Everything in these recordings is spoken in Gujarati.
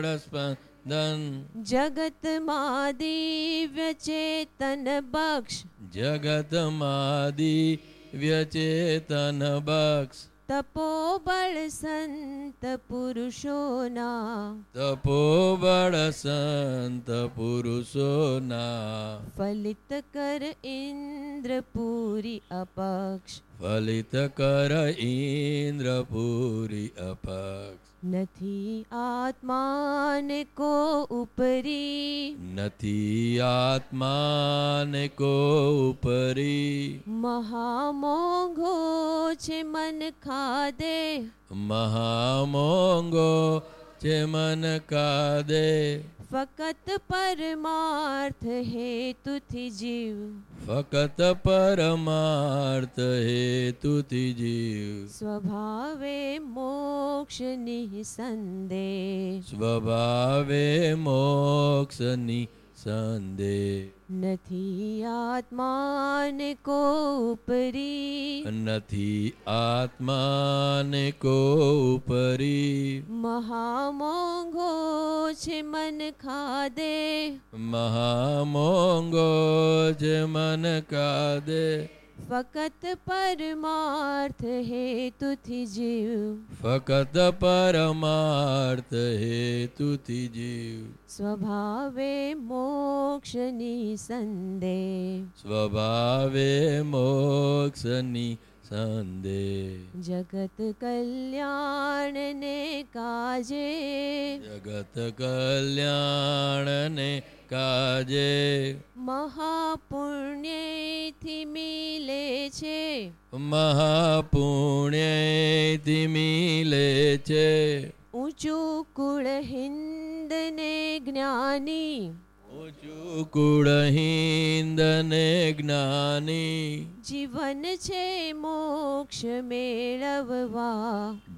जडस्पन्दन् जगत मादिव्यचेतन बक्ष बगतमादिचेतन बोब सन्त पुरुषो न तपो बन्त पुरुषो न फलित कर इन्द्रपुरि अपक्ष। फलित कर इन्द्र अपक्ष। નથી આત્માને કો ઉપરી. નથી આત્માને કો ઉપરી. મહામોંઘો છે મન ખાદે. મહામોંગો છે મન કાદે ફકત પરમાર્થ હેતુથી જીવ. ફકત પરમાર્થ હેતુથી જીવ. સ્વભાવે મોક્ષ નિસંદે સ્વભાવે મોક્ષની સંદે નથી આત્માને કોપરી. નથી આત્માને કોપરી. મહામોંઘો છે મન ખાદે. મહામોંગો છે મન કાદે ફકત પરમાર્થ હેતુથી જીવ. ફકત પરમાર્થ હેતુથી જીવ. સ્વભાવે મોક્ષ નિસંદે સ્વભાવે મોક્ષની जगत कल्याणे जगत कल्याण काजे। महापुण्य मिले छे। ति मिले छे। ऊच कुळ हिन्दने ज्ञानी। ઊંચું કુળ હિંદને જ્ઞાની. જીવન છે મોક્ષ મેળવવા.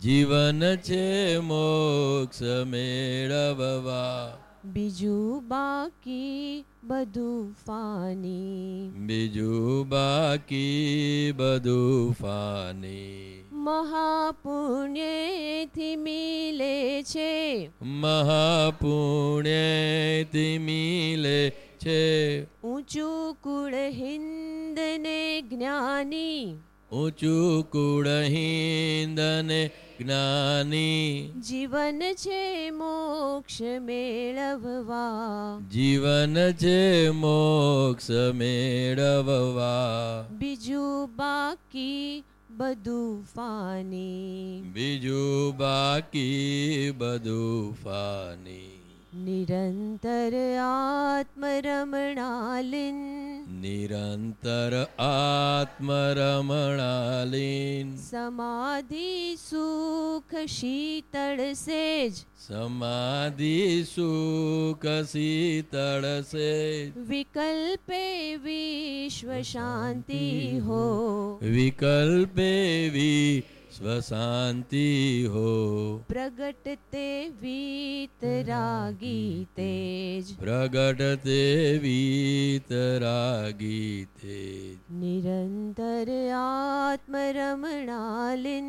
જીવન છે મોક્ષ મેળવવા. બીજું બાકી બધું ફાની. બીજું બાકી બધું ફાની. મહાપુણ્યથી મિલે છે. મહાપુણ્યથી મિલે છે. ઊંચું કુળ હિન્દ ને જ્ઞાની. ઊંચું કુળ હિંદને જ્ઞાની. જીવન છે મોક્ષ મેળવવા. જીવન છે મોક્ષ મેળવવા. બીજું બાકી બધું ફાની. બીજું બાકી બધું ફાની. નિરંતર આત્મરમણાલિન નિરંતર આત્મરમણાલીન સમાધિ સુખ શીતળ સેજ સમાધિ સુખ શીતળ સે વિકલ્પે વિશ્વ શાંતિ હો વિકલ્પે વિશ્વ શાંતિ હો. પ્રગટતે વીતરાગી તેજ પ્રગટતે વીતરાગી તે નિરંતર આત્મરમણાલિન.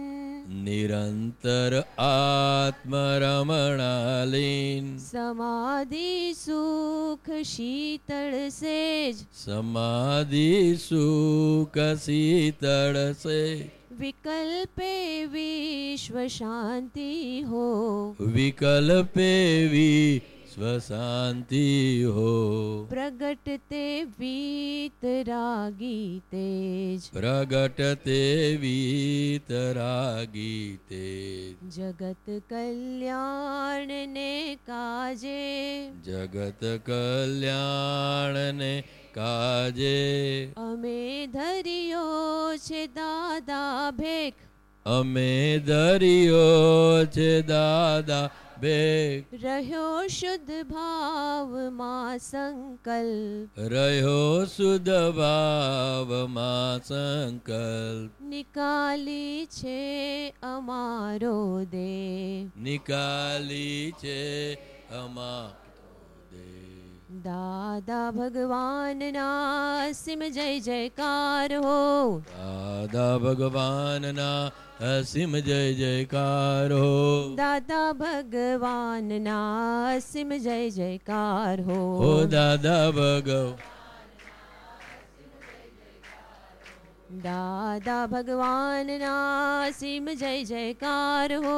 નિરંતર આત્મરમણાલીન. સમાધિ સુખ શીતળ સેજ. સમાધિ સુખ શીતળ સે વિકલ્પે વિશ્વ શાંતિ હો વિકલ્પે વિશ્વ શાંતિ હો પ્રગટતે વીતરાગી તેજ પ્રગટતે વીતરાગી તે જગત કલ્યાણ ને કાજે જગત કલ્યાણને કાજે. અમે ધર્યો છે દાદા ભેખ. અમે ધર્યો છે દાદા ભેખ. રહ્યો શુદ્ધ ભાવમાં સંકલ્પ. રહ્યો શુદ્ધ ભાવમાં સંકલ્પ. નિકાલી છે અમારો દે નિકાલી છે અમારો દાદા ભગવાનના અસીમ જય જયકાર હો દાદા ભગવાનના અસીમ જય જયકાર હો દાદા ભગવાનના અસીમ જય જયકાર હો હો દાદા ભગવ દાદા ભગવાનના અસીમ જય જયકાર હો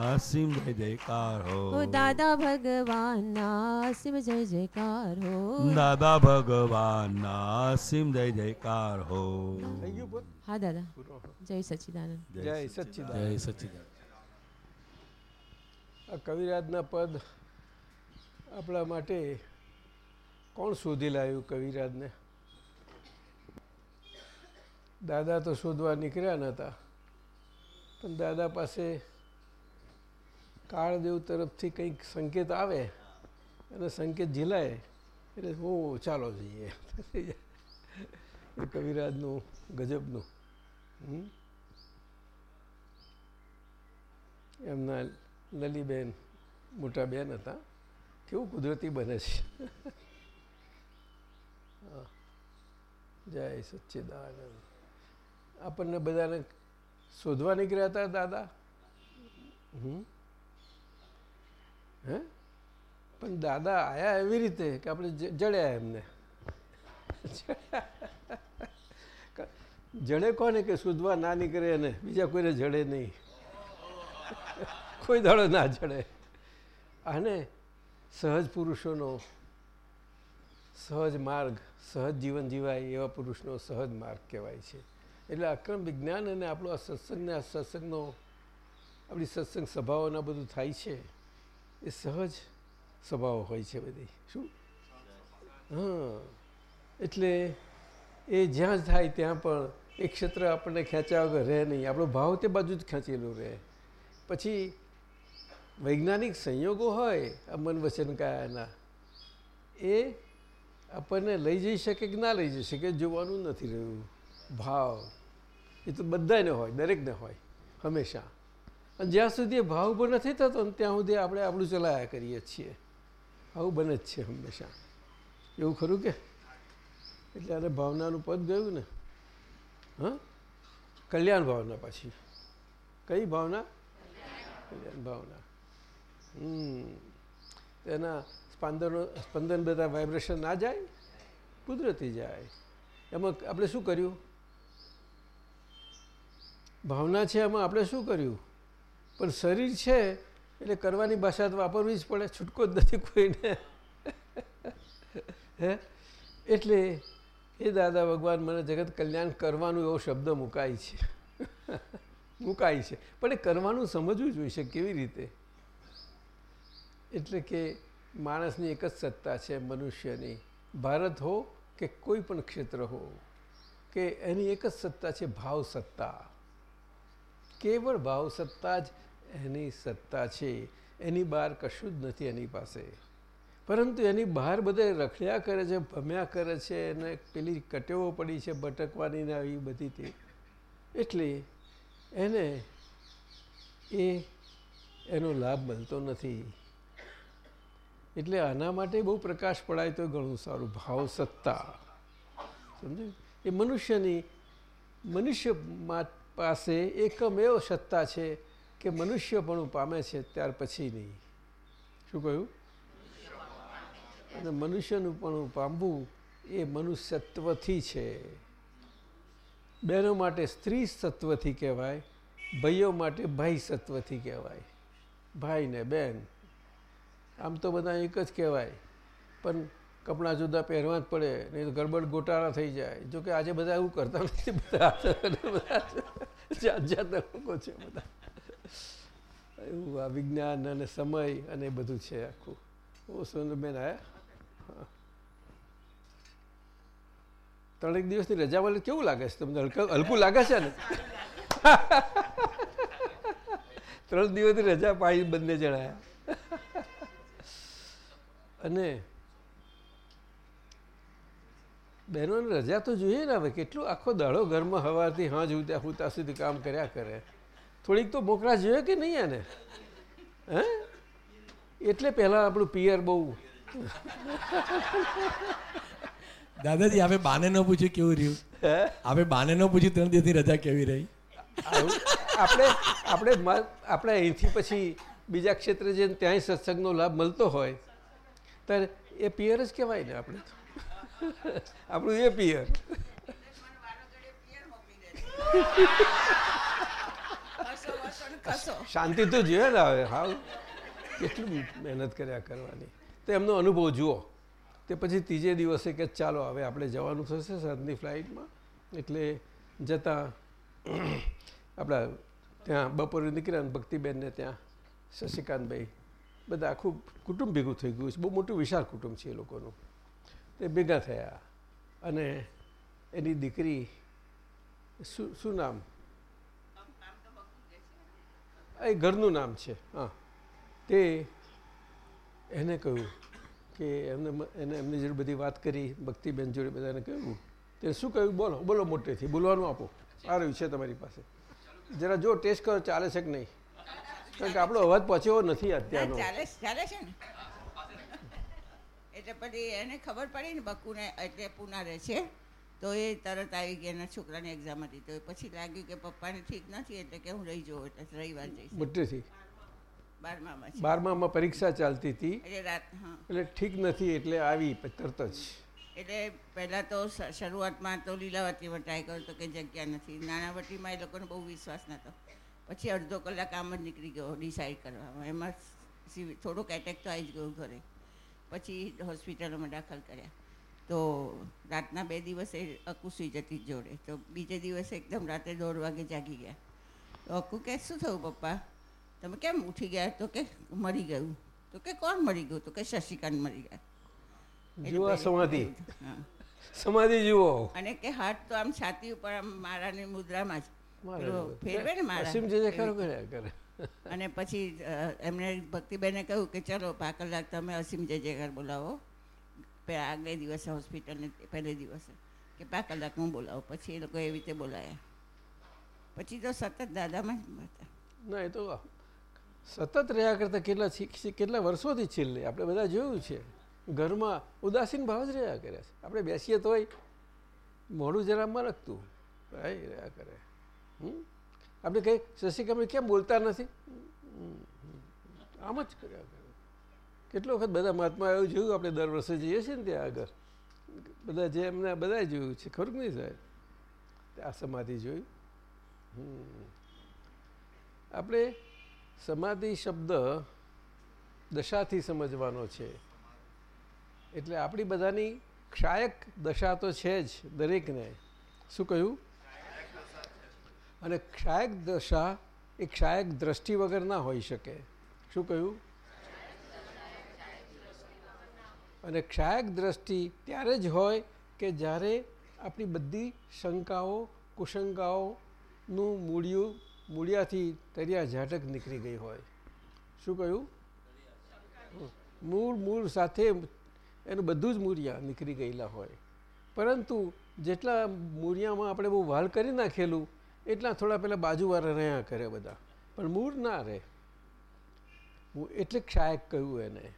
અસીમ જય જયકાર હો દાદા ભગવાન અસીમ જય જયકાર હો દાદા ભગવાન અસીમ જય જયકાર હો? હા દાદા જય સચિદાનંદ જય સચ્ચિદાનંદ જય સચિદાન આ કવિરાજના પદ આપણા માટે કોણ શોધી લાવ્યું કવિરાજને? દાદા તો શોધવા નીકળ્યા નહોતા પણ દાદા પાસે કાળદેવ તરફથી કંઈક સંકેત આવે અને સંકેત ઝીલાય, એટલે હું ચાલો જઈએ. એ કવિરાજનું, ગજબનું? એમના લલીબેન મોટા બેન હતા. કેવું કુદરતી બને છે. જય સચ્ચિદાનંદ. આપણને બધાને શોધવા નીકળ્યા હતા દાદા? હમ? હે? પણ દાદા આયા એવી રીતે કે આપણે જડ્યા એમને. જડે કોને કે શોધવા ના નીકળે એને બીજા કોઈને જડે નહીં. કોઈ દાડો ના જડે. આને સહજ પુરુષોનો સહજ માર્ગ, સહજ જીવન જીવાય એવા પુરુષનો સહજ માર્ગ કહેવાય છે. એટલે અક્રમ વિજ્ઞાન અને આપણો આ સત્સંગને, આ સત્સંગનો, આપણી સત્સંગ સભાઓના બધું થાય છે. એ સહજ સ્વભાવ હોય છે બધી. શું? હા. એટલે એ જ્યાં જ થાય ત્યાં પણ એ ક્ષેત્ર આપણને ખેંચ્યા વગર રહે નહીં. આપણો ભાવ તે બાજુ જ ખેંચેલો રહે. પછી વૈજ્ઞાનિક સંયોગો હોય આ મન વચન કાયાના, એ આપણને લઈ જઈ શકે કે ના લઈ જઈ શકે જોવાનું નથી રહ્યું. ભાવ એ તો બધાને હોય, દરેકને હોય, હંમેશા. અને જ્યાં સુધી ભાવ ઊભો નથી થતો ને ત્યાં સુધી આપણે આપણું ચલાયા કરીએ છીએ. આવું બને જ છે હંમેશા. એવું ખરું કે? એટલે આને ભાવનાનું પદ ગયું ને? હા? કલ્યાણ ભાવના પાછી. કઈ ભાવના? કલ્યાણ ભાવના. હમ. તેના સ્પંદનો, સ્પંદન બધા વાઇબ્રેશન ના જાય? કુદરતી જાય. એમાં આપણે શું કર્યું? ભાવના છે એમાં આપણે શું કર્યું? પણ શરીર છે, એટલે કરવાની ભાષા તો વાપરવી જ પડે, છૂટકો જ નથી કોઈને. હે? એટલે એ દાદા ભગવાન, મને જગત કલ્યાણ કરવાનું એવો શબ્દ મુકાય છે. મુકાય છે. પણ એ કરવાનું સમજવું જોઈશે કેવી રીતે? એટલે કે માણસની એક જ સત્તા છે, મનુષ્યની. ભારત હો કે કોઈ પણ ક્ષેત્ર હો, કે એની એક જ સત્તા છે, ભાવ સત્તા. કેવળ ભાવ સત્તા જ એની સત્તા છે, એની બહાર કશું જ નથી એની પાસે. પરંતુ એની બહાર બધે રખડ્યા કરે છે, ભમ્યા કરે છે અને પેલી કટેવો પડી છે, ભટકવાની ને આવી બધી તે. એટલે એને એ, એનો લાભ મળતો નથી. એટલે આના માટે બહુ પ્રકાશ પડાય તો ઘણું સારું. ભાવ સત્તા. સમજ્યું? એ મનુષ્યની, મનુષ્ય પાસે એકમ એવો સત્તા છે. કે મનુષ્યપણું પામે છે ત્યાર પછી નહીં. શું કહ્યું? અને મનુષ્યનું પણ પામવું એ મનુષ્યત્વથી છે. બહેનો માટે સ્ત્રી સત્વથી કહેવાય, ભાઈઓ માટે ભાઈ સત્વથી કહેવાય. ભાઈ ને બેન. આમ તો બધા એક જ કહેવાય. પણ કપડાં જુદા પહેરવા જ પડે, નહીં તો ગડબડ ગોટાળા થઈ જાય. જોકે આજે બધા એવું કરતા નથી, બધા જાત જાતના લોકો છે બધા. એવું આ વિજ્ઞાન અને સમય અને બધું છે આખું. ઓ સુંદરબેન આયા ત્રણેક દિવસની રજા વાળી કેવું લાગે છે? તમને હલકું લાગે છે ને? ત્રણ દિવસની રજા પાડી બંને જણાયા અને બહેનોને રજા તો જોઈએ ને હવે. કેટલું આખો દાડો ઘરમાં હવાથી હાજ ઉત્યા હુતા સુધી કામ કર્યા કરે. થોડીક તો બોકરા જોયો કે નહીં આને? હે? એટલે પહેલાં આપણું પિયર બહુ. દાદાજી આપણે બાને ન પૂછ્યું કેવું રહ્યું? હે? આપણે બાને ન પૂછ્યું ત્રણ દિવસની રજા કેવી રહી? આપણે આપણે આપણે અહીંથી પછી બીજા ક્ષેત્રે જઈને ત્યાંય સત્સંગનો લાભ મળતો હોય. ત્યારે એ પિયર જ કહેવાય ને આપણે આપણું એ પિયર. શાંતિ તો જોઈએ ને હવે, હાવ. કેટલું મહેનત કર્યા કરવાની. તો એમનો અનુભવ જુઓ. તે પછી ત્રીજે દિવસે કે ચાલો, હવે આપણે જવાનું થશે સાંજની ફ્લાઇટમાં. એટલે જતાં આપણા ત્યાં બપોરે નીકળ્યા ને ભક્તિબેનને ત્યાં શશિકાંતભાઈ. બધા આખું કુટુંબ ભેગું થઈ ગયું છે. બહુ મોટું વિશાળ કુટુંબ છે એ લોકોનું. તે ભેગા થયા. અને એની દીકરી શું શું નામ? એ ઘરનું નામ છે, હા. તે એને કહ્યું કે એમને એને એમની જોડે બધી વાત કરી, ભક્તિબેન જોડે બધાને કહ્યું. તે શું કહ્યું? બોલો બોલો મોટેથી, બોલવાનું આપો. આ રહ્યું છે તમારી પાસે. જરા જો ટેસ્ટ કરો, ચાલે છે કે નહીં? કારણ કે આપણો અવાજ પહોંચ્યો નથી અત્યારનો. ચાલે ચાલે છે ને. એટલે પછી એને ખબર પડી ને બકુને, એટલે પૂના રહે છે. તો એ તરત આવી ગયા એના છોકરાની એક્ઝામ હતી. તો પછી લાગ્યું કે પપ્પાને ઠીક નથી એટલે કે હું રહી જવું એટલે રવિવાર જઈશ. મોટેથી? બારમામાં બારમામાં પરીક્ષા ચાલતી હતી? એટલે રાત હા. એટલે ઠીક નથી એટલે આવી તરત જ. એટલે પહેલાં તો શરૂઆતમાં તો લીલાવતીમાં ટ્રાય કર્યો તો કે જગ્યા નથી. નાણાવટીમાં એ લોકોને બહુ વિશ્વાસ નહોતો. પછી અડધો કલાક આમ જ નીકળી ગયો ડિસાઈડ કરવામાં. એમાં સી- થોડોક એટેક તો આવી જ ગયો ઘરે. પછી હોસ્પિટલોમાં દાખલ કર્યા. તો રાતના બે દિવસે અકુ સુઈ જતી જોડે. તો બીજે દિવસે એકદમ રાતે દોઢ વાગે જાગી ગયા. તો અકુ કે શું થયું પપ્પા? તમે કેમ ઉઠી ગયા? તો કે મરી ગયું. તો કે કોણ મરી ગયું? તો કે શશિકાંત મરી ગયા. જુઓ સમાધિ. સમાધિ જુઓ. અને કે હાથ તો આમ છાતી ઉપર આમ મારાની મુદ્રામાં જ. ફેરવે ને મારા. અને પછી એમણે ભક્તિબેને કહ્યું કે ચલો પા કલાક તમે અસીમ જય જયકાર બોલાવો. આગલે દિવસે, હોસ્પિટલને પહેલે દિવસે. કે પાંચ કલાકમાં બોલાવો, પછી એ લોકો એવી રીતે બોલાયા. પછી તો સતત દાદામાં જ હતા ના, એ તો સતત રહ્યા કરતા કેટલા કેટલા વર્ષોથી છેલ્લે? આપણે બધા જોયું છે. ઘરમાં ઉદાસીન ભાવ જ રહ્યા કર્યા છે. આપણે બેસીએ તોય મોડું જરા મરકતું ભાઈ રહ્યા કરે? આપણે કંઈ શશિકામણી કેમ બોલતા નથી? આમ જ કર્યા કરે. કેટલો વખત બધા મહાત્મા એવું જોયું, આપણે દર વર્ષે જઈએ છીએ ને ત્યાં આગળ. બધા જે એમને બધાએ જોયું છે ખરું નહીં સાહેબ? આ સમાધિ જોયું આપણે સમાધિ શબ્દ દશાથી સમજવાનો છે. એટલે આપણી બધાની ક્ષાયક દશા તો છે જ દરેકને. શું કહ્યું? અને ક્ષાયક દશા એ ક્ષાયક દ્રષ્ટિ વગર ના હોઈ શકે. શું કહ્યું? અને ક્ષાયક દ્રષ્ટિ ત્યારે જ હોય કે જ્યારે આપણી બધી શંકાઓ, કુશંકાઓનું મૂળિયું, મૂળિયાથી તરિયા ઝાટક નીકળી ગઈ હોય. શું કહ્યું? મૂળ મૂળ સાથે એનું બધું જ મૂળિયા નીકળી ગયેલા હોય. પરંતુ જેટલા મૂળિયામાં આપણે બહુ વાલ કરી નાખેલું, એટલા થોડા પહેલાં બાજુવાળા રહ્યા કરે બધા. પણ મૂળ ના રહે. એટલે ક્ષાયક કહ્યું એને.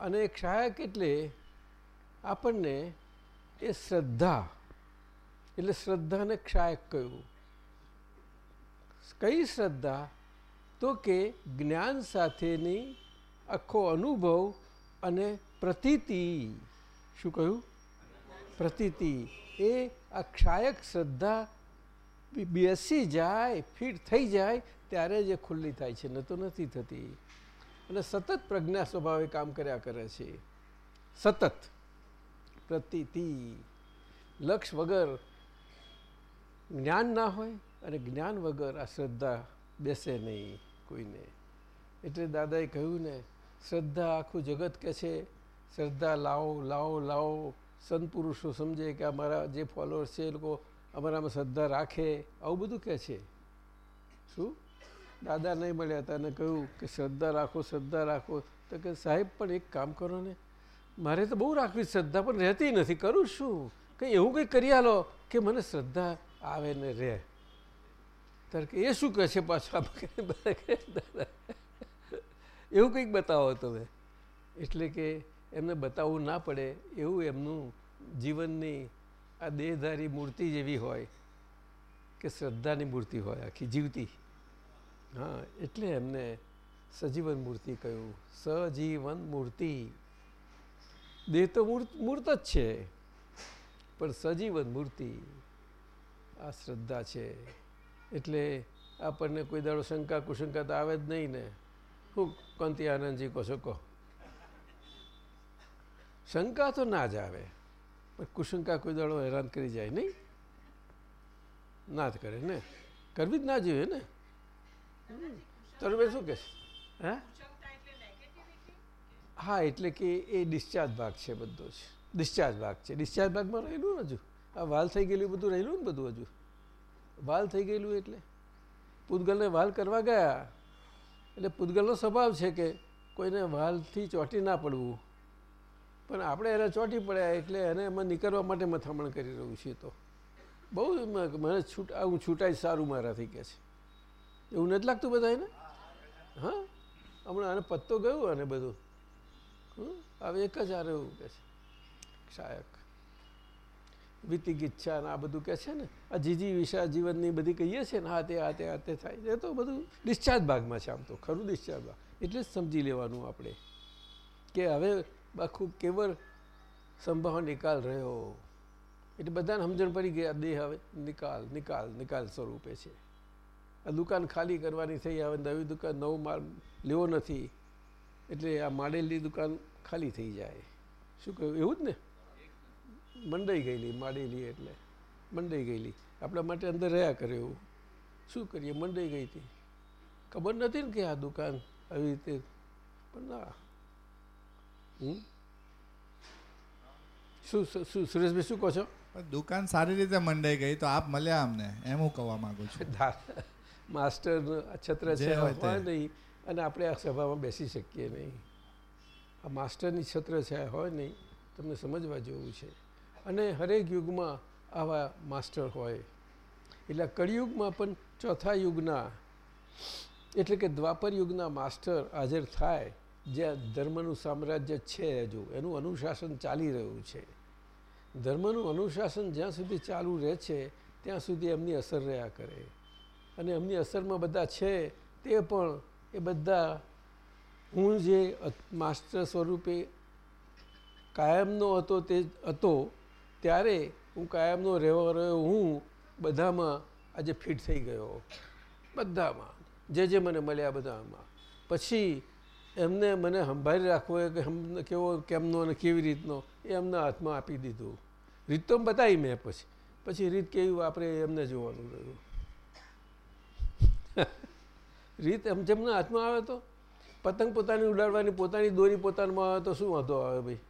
અને ક્ષાયક એટલે આપણને એ શ્રદ્ધા. એટલે શ્રદ્ધાને ક્ષાયક કહ્યું. કઈ શ્રદ્ધા? તો કે જ્ઞાન સાથેની આખો અનુભવ અને પ્રતીતિ. શું કહ્યું? પ્રતીતિ. એ આ ક્ષાયક શ્રદ્ધા બેસી જાય, ફિટ થઈ જાય, ત્યારે જ ખુલ્લી થાય છે, ન તો નથી થતી. અને સતત પ્રજ્ઞા સ્વભાવે કામ કર્યા કરે છે. સતત. પ્રતીતિ. લક્ષ વગર જ્ઞાન ના હોય અને જ્ઞાન વગર આ શ્રદ્ધા બેસે નહીં કોઈને. એટલે દાદાએ કહ્યું ને, શ્રદ્ધા આખું જગત કે છે? શ્રદ્ધા લાવો લાવો લાવો. સંત પુરુષો સમજે કે અમારા જે ફોલોઅર્સ છે એ લોકો અમારામાં શ્રદ્ધા રાખે. આવું બધું કહે છે. શું? દાદા નહીં મળ્યા હતા અને કહ્યું કે શ્રદ્ધા રાખો શ્રદ્ધા રાખો. તો કે સાહેબ, પણ એક કામ કરો ને. મારે તો બહુ રાખવી શ્રદ્ધા, પણ રહેતી નથી. કરું શું? કંઈ એવું કંઈ કરી આલો કે મને શ્રદ્ધા આવે ને રહે. ત્યારે કે, એ શું કહે છે પાછા એવું કંઈક બતાવો તમે. એટલે કે એમને બતાવવું ના પડે એવું એમનું જીવનની આ દેહધારી મૂર્તિ જેવી હોય કે શ્રદ્ધાની મૂર્તિ હોય, આખી જીવતી. હા, એટલે એમને સજીવન મૂર્તિ કહ્યું. સજીવન મૂર્તિ. દેહ તો મૂર્ત જ છે. પણ સજીવન મૂર્તિ આ શ્રદ્ધા છે. એટલે આપણને કોઈ દાડો શંકા કુશંકા તો આવે જ નહીં ને. શું કંતિ આનંદજી કહો છો, કહો. શંકા તો ના જ આવે. પણ કુશંકા કોઈ દાડો હેરાન કરી જાય નહીં. ના જ કરે ને. કરવી જ ના જોઈએ ને. તરુબેન શું કહે હે? હા એટલે કે એ ડિસ્ચાર્જ ભાગ છે બધો જ. ડિસ્ચાર્જ ભાગ છે. ડિસ્ચાર્જ ભાગમાં રહેલું હજુ. આ વાલ થઈ ગયેલું બધું રહેલું ને બધું હજુ? વાલ થઈ ગયેલું એટલે? પૂતગલને વાલ કરવા ગયા. એટલે પૂતગલનો સ્વભાવ છે કે કોઈને વાલથી ચોંટી ના પડવું. પણ આપણે એને ચોંટી પડ્યા એટલે એને એમાં નીકળવા માટે મથામણ કરી રહ્યું છે તો. બહુ મને છૂટ હું છૂટાય સારું મારાથી કહે છે. એવું નથી લાગતું બધા એને હા? હમણાં આને પત્તો ગયું અને બધું. હવે એક જ આરે એવું કહે છે. શાયક. વિતિક ઈચ્છા આ બધું કહે છે ને? આ જીજી વિશા જીવનની બધી કહીએ છીએ ને, હા તે આ તે આ તે થાય. એ તો બધું ડિસ્ચાર્જ ભાગમાં છે આમ તો, ખરું ડિસ્ચાર્જ ભાગ. એટલે જ સમજી લેવાનું આપણે કે હવે આખું કેવળ સંભાવ નિકાલ રહ્યો. એટલે બધાને સમજણ પડી ગયા દેહ હવે નિકાલ નિકાલ નિકાલ સ્વરૂપે છે. આ દુકાન ખાલી કરવાની થઈ હવે નવી દુકાન નવો માલ લેવો નથી એટલે આ માડેલી દુકાન ખાલી થઈ જાય. શું કહ્યું? એવું જ ને? મંડાઈ ગયેલી માડેલી એટલે. મંડાઈ ગયેલી. આપણા માટે અંદર રહ્યા કરે એવું. શું કરીએ? મંડાઈ ગઈ હતી. ખબર નથી ને કે આ દુકાન આવી રીતે પણ ના. શું શું સુરેશભાઈ શું કહો છો? દુકાન સારી રીતે મંડાઈ ગઈ તો આપ મળ્યા અમને. એમ હું કહેવા માગું છું. માસ્ટર છત્ર હોય નહીં. અને આપણે આ સભામાં બેસી શકીએ નહીં. આ માસ્ટરની છત્ર છે હોય નહીં. તમને સમજવા જેવું છે. અને હરેક યુગમાં આવા માસ્ટર હોય. એટલે કળિયુગમાં પણ ચોથા યુગના એટલે કે દ્વાપર યુગના માસ્ટર હાજર થાય જ્યાં ધર્મનું સામ્રાજ્ય છે હજુ. એનું અનુશાસન ચાલી રહ્યું છે. ધર્મનું અનુશાસન જ્યાં સુધી ચાલુ રહે છે ત્યાં સુધી એમની અસર રહ્યા કરે. અને એમની અસરમાં બધા છે, તે પણ એ બધા હું જે માસ્ટર સ્વરૂપે કાયમનો હતો તે હતો, ત્યારે હું કાયમનો રહેવા રહ્યો હું, બધામાં આજે ફિટ થઈ ગયો. બધામાં. જે જે મને મળ્યા બધામાં. પછી એમને મને સંભાળી રાખવો કે કેવો, કેમનો અને કેવી રીતનો એ એમના હાથમાં આપી દીધું. રીત તો બતાવી મેં પછી. પછી રીત કેવી? વાપરે એમને જોવાનું રહ્યું. રીત એમ જેમના હાથમાં આવે તો પતંગ પોતાની ઉડાડવાની, પોતાની દોરી પોતાનામાં આવે તો શું વાંધો આવે ભાઈ?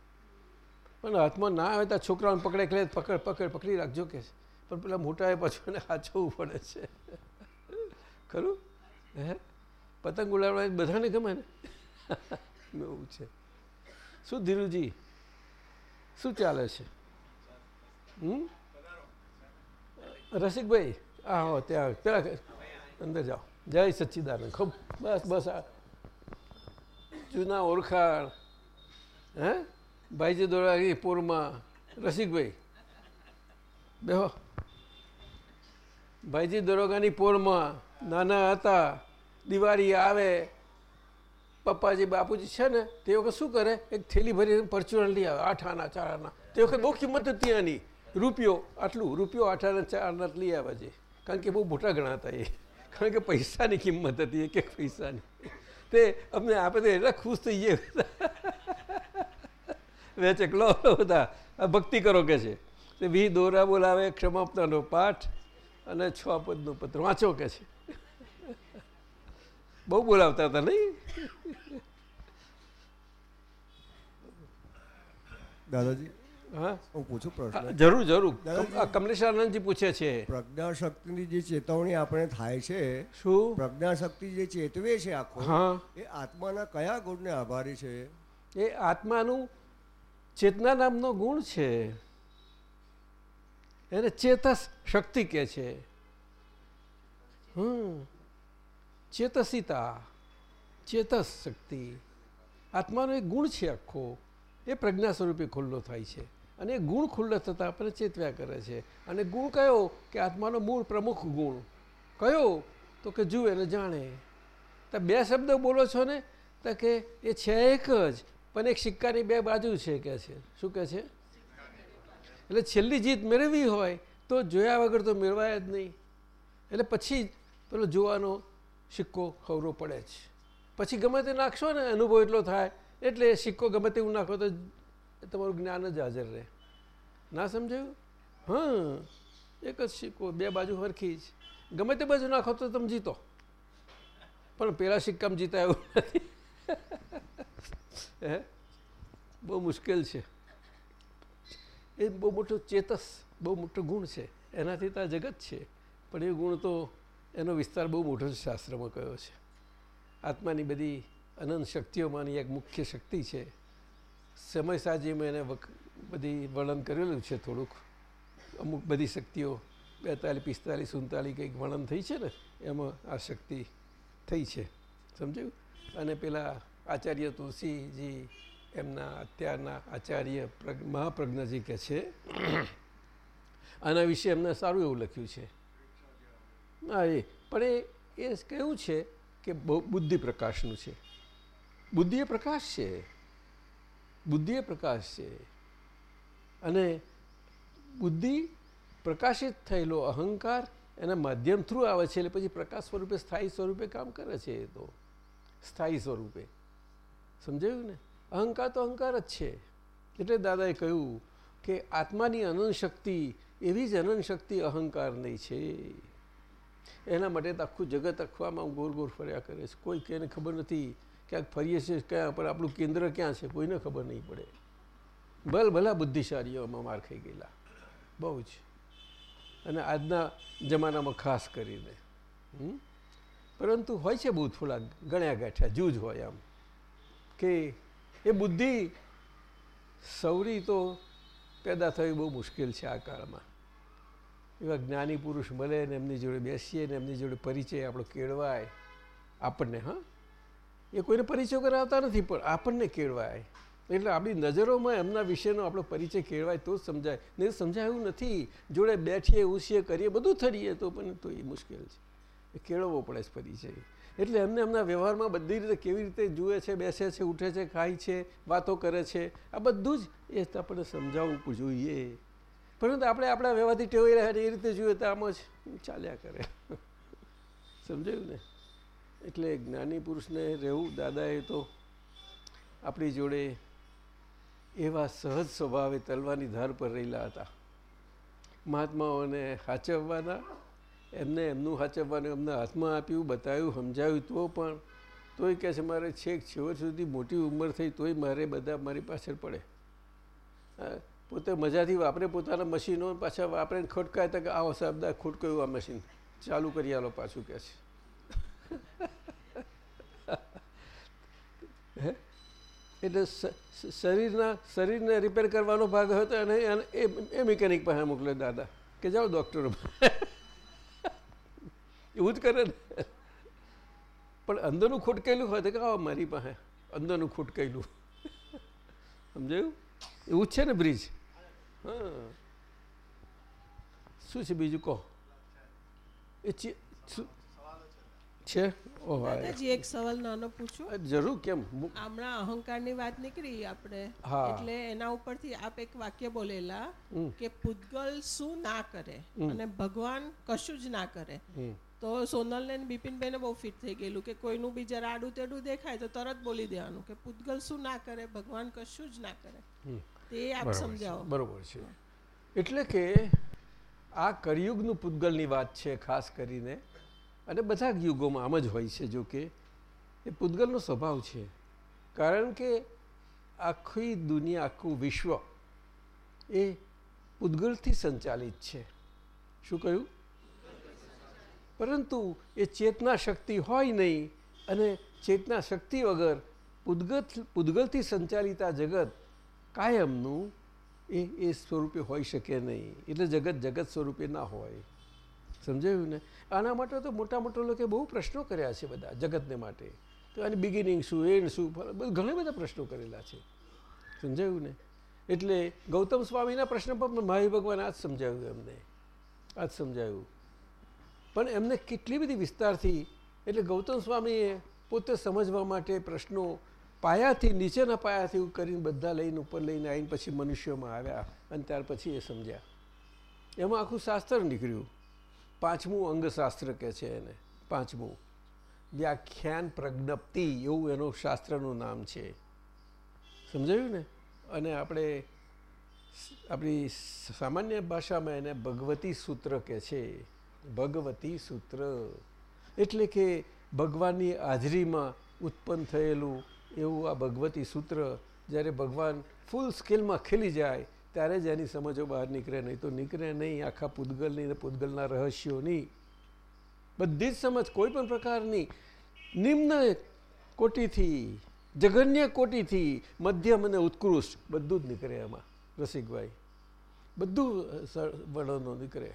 પણ હાથમાં ના આવે તો છોકરાઓને પકડે કે પકડ પકડ, પકડી રાખજો કે પણ પેલા મોટાએ પાછું એને સાચવવું પડે છે. ખરું? હે? પતંગ ઉડાડવાની બધાને ગમે ને? એવું છે. શું ધીરુજી? શું ચાલે છે? હમ? રસિકભાઈ? હા હો ત્યાં પેલા અંદર જાઓ. જય સચ્ચિદાનંદ. ખૂબ બસ બસ. આ જૂના ઓળખાણ, હે? ભાઈજી દોરાની પૂરમાં, રસિકભાઈ. બેહો. ભાઈજી દરોગાની પોળમાં નાના હતા, દિવાળી આવે, પપ્પાજી બાપુજી છે ને, તે વખત શું કરે? એક થેલી ભરીને પરચુરણ લઈ આવે આઠ આના ચાર આના તે વખત બહુ કિંમત હતી આની. રૂપિયો, આટલું, રૂપિયો આઠ આના ચાર આના લઈ આવે છે. કારણ કે બહુ મોટા ગણાતા એ. કારણ કે પૈસાની કિંમત હતી એક એક પૈસાની. તે અમને આપણે એટલા ખુશ થઈ ગયા વેચે, લો લો બધા ભક્તિ કરો કે છે. તે વી દોરા બોલાવે ક્ષમાપ્તાનો પાઠ અને છ પદનો પત્ર વાંચો કે છે. બહુ બોલાવતા હતા નહીં? દાદાજી? હા? હું પૂછું પ્રશ્ન? જરૂર જરૂર. કમલેશ આ કમલેશાનંદજી પૂછે છે. પ્રજ્ઞા શક્તિની જે ચેતવણી આપણે થાય છે શું? પ્રજ્ઞા શક્તિ જે ચેતવે છે આખો એ આત્માના કયા ગુણને આભારી છે? એ આત્માનું ચેતના નામનો ગુણ છે. એને ચેતસ શક્તિ કે છે. હમ. ચેતસિતા ચેતસ શક્તિ. આત્માનો એક ગુણ છે આખો. એ પ્રજ્ઞા સ્વરૂપે ખુલ્લો થાય છે. અને એ ગુણ ખુલ્લા થતાં આપણે ચેતવ્યા કરે છે. અને ગુણ કયો? કે આત્માનો મૂળ પ્રમુખ ગુણ. કયો? તો કે જુએ એટલે જાણે. તો બે શબ્દ બોલો છો ને, તો કે એ છે એક જ, પણ એક સિક્કાની બે બાજુ છે કે છે? શું કહે છે? એટલે છેલ્લી જીત મેળવવી હોય, તો જોયા વગર તો મેળવાય જ નહીં. એટલે પછી પેલો જોવાનો સિક્કો ખવરો પડે જ. પછી ગમે તે નાખશો ને, અનુભવ એટલો થાય, એટલે સિક્કો ગમે તેવું નાખો તો તમારું જ્ઞાન જ હાજર રહે. ના સમજાયું? હા. એક જ સિક્કો, બે બાજુ સરખી જ. ગમે તે બાજુ નાખો તો તમે જીતો. પણ પહેલાં સિક્કામાં જીતા એવું નથી. હે? બહુ મુશ્કેલ છે. એ બહુ મોટો ચેતસ, બહુ મોટો ગુણ છે. એનાથી તો આ જગત છે. પણ એ ગુણ તો એનો વિસ્તાર બહુ મોટો શાસ્ત્રમાં કયો છે. આત્માની બધી અનંત શક્તિઓમાંની એક મુખ્ય શક્તિ છે. સમય સાજીમાં એને વક- બધી વર્ણન કરેલું છે થોડુંક. અમુક બધી શક્તિઓ, બેતાલીસ, પિસ્તાલીસ, સુડતાલીસ કંઈક વર્ણન થઈ છે ને, એમાં આ શક્તિ થઈ છે. સમજ્યું? અને પેલા આચાર્ય તુલસીજી એમના અત્યારના આચાર્ય મહાપ્રજ્ઞજી કે છે. આના વિશે એમને સારું એવું લખ્યું છે. હા, એ. પણ એ કેવું છે કે બુદ્ધિ પ્રકાશનું છે. બુદ્ધિ એ પ્રકાશ છે. બુદ્ધિ એ પ્રકાશ છે. અને બુદ્ધિ પ્રકાશિત થયેલો અહંકાર એના માધ્યમ થ્રુ આવે છે એટલે પછી પ્રકાશ સ્વરૂપે, સ્થાયી સ્વરૂપે કામ કરે છે એ તો. સ્થાયી સ્વરૂપે. સમજાયું ને? અહંકાર તો અહંકાર જ છે. એટલે દાદાએ કહ્યું કે આત્માની અનંત શક્તિ એવી જ અનંત શક્તિ અહંકારની છે. એના માટે તો આખું જગત આખવામાં ગોર ગોર ફર્યા કરે છે. કોઈ એને ખબર નથી ક્યાંક ફરીએ છીએ, ક્યાં, પણ આપણું કેન્દ્ર ક્યાં છે, કોઈને ખબર નહીં પડે. ભલ ભલા બુદ્ધિશાળીઓમાં માર ખાઈ ગયેલા. બહુ જ. અને આજના જમાનામાં ખાસ કરીને? પરંતુ હોય છે બહુ થોડા ગણ્યા ગાંઠ્યા, જૂજ હોય આમ. કે એ બુદ્ધિ સૌરી તો પેદા થવી બહુ મુશ્કેલ છે આ કાળમાં. એવા જ્ઞાની પુરુષ મળે ને એમની જોડે બેસીએ ને એમની જોડે પરિચય આપણો કેળવાય આપણને, હા? એ કોઈને પરિચય કરાવતા નથી, પણ આપણને કેળવાય. એટલે આપણી નજરોમાં એમના વિશેનો આપણો પરિચય કેળવાય તો જ સમજાય. નહીં સમજાય નથી, જોડે બેઠીએ, ઉછીએ, કરીએ, બધું થરીએ તો પણ તો એ મુશ્કેલ છે. એ કેળવવો પડે છે પરિચય. એટલે એમને એમના વ્યવહારમાં બધી રીતે કેવી રીતે જુએ છે, બેસે છે, ઉઠે છે, ખાય છે, વાતો કરે છે, આ બધું જ એ આપણને સમજાવવું જોઈએ. પરંતુ આપણે આપણા વ્યવહારથી ટેવાઈ રહ્યા એ રીતે જોઈએ તો આમ જ ચાલ્યા કરે. સમજાયું ને? એટલે જ્ઞાની પુરુષને રહેવું દાદાએ તો આપણી જોડે એવા સહજ સ્વભાવે તલવાની ધાર પર રહેલા હતા. મહાત્માઓને હાચવવાના, એમને એમનું હાચવવાનું, એમને હાથમાં આપ્યું, બતાવ્યું, સમજાવ્યું તો પણ તોય કહે છે, મારે છેક છેવટ સુધી મોટી ઉંમર થઈ તોય મારે બધા મારી પાછળ પડે. પોતે મજાથી વાપરે પોતાના મશીનો પાછા વાપરે ખોટકાય તો કે, આવો સાહેબ ખોટકાયું આ મશીન. ચાલુ કરી આલો પાછું, કહે છે. એટલે શરીરના, શરીરને રિપેર કરવાનો ભાગ હતો અને એ- એ મિકેનિક પાસે મોકલે દાદા કે જાઓ ડૉક્ટરો એવું જ કરે ને. પણ અંદરનું ખોટકેલું હોય કે આવો મારી પાસે, અંદરનું ખોટકેલું. સમજાયું? એવું જ છે ને બ્રિજ હા. શું છે બીજું કહો? એ શું છે? દાદાજી એક સવાલ નાનો પૂછું? જરૂર કેમ? હમણાં અહંકારની વાત નીકળી આપણે. એટલે એના ઉપરથી આપ એક વાક્ય બોલેલા. કે પૂતગલ શું ના કરે. અને ભગવાન કશું જ ના કરે. તો સોનલને ને બિપિનભાઈને બહુ ફિટ થઈ ગયેલું કે કોઈનું બી જરા આડું તેડું દેખાય તો તરત બોલી દેવાનું કે પૂતગલ શું ના કરે ભગવાન કશું જ ના કરે. તે આપ સમજાવો. બરોબર છે. એટલે કે આ કરિયુગનું પૂતગલની વાત છે ખાસ કરીને. અને બધા યુગોમાં આમ જ હોય છે, જો કે એ પૂતગલનો સ્વભાવ છે. કારણ કે આખી દુનિયા, આખું વિશ્વ એ પૂતગલથી સંચાલિત છે. શું કહ્યું? પરંતુ એ ચેતના શક્તિ હોય નહીં અને ચેતના શક્તિ વગર પૂતગલ, પૂતગલથી સંચાલિત આ જગત કાયમનું એ એ સ્વરૂપે હોઈ શકે નહીં. એટલે જગત જગત સ્વરૂપે ના હોય. સમજાયું ને? આના માટે તો મોટા મોટા લોકોએ બહુ પ્રશ્નો કર્યા છે બધા જગતને માટે. તો આની બિગિનિંગ શું એન્ડ શું ઘણા બધા પ્રશ્નો કરેલા છે. સમજાયું ને? એટલે ગૌતમ સ્વામીના પ્રશ્ન પર મહાવીર ભગવાન આ જ સમજાવ્યું એમને. આ જ સમજાવ્યું પણ એમને કેટલી બધી વિસ્તારથી, એટલે ગૌતમ સ્વામીએ પોતે સમજવા માટે પ્રશ્નો પાયાથી, નીચેના પાયાથી કરીને બધા લઈને ઉપર લઈને આવીને પછી મનુષ્યોમાં આવ્યા અને ત્યાર પછી એ સમજ્યા. એમાં આખું શાસ્ત્ર નીકળ્યું. પાંચમું અંગશાસ્ત્ર કહે છે એને, પાંચમું. વ્યાખ્યાન પ્રજ્ઞપ્તિ એવું એનું શાસ્ત્રનું નામ છે. સમજાયું ને? અને આપણે આપણી સામાન્ય ભાષામાં એને ભગવતી સૂત્ર કહે છે. ભગવતી સૂત્ર. એટલે કે ભગવાનની હાજરીમાં ઉત્પન્ન થયેલું એવું આ ભગવતી સૂત્ર, જ્યારે ભગવાન ફૂલ સ્કેલમાં ખીલી જાય ત્યારે જ એની સમજો બહાર નીકળે, નહીં તો નીકળે નહીં, આખા પૂતગલની ને પૂતગલના રહસ્યોની બધી જ સમજ કોઈ પણ પ્રકારની નિમ્ન કોટીથી, જઘન્ય કોટીથી, મધ્યમ અને ઉત્કૃષ્ટ, બધું જ નીકળે એમાં રસિકભાઈ. બધું વર્ણનો નીકળે.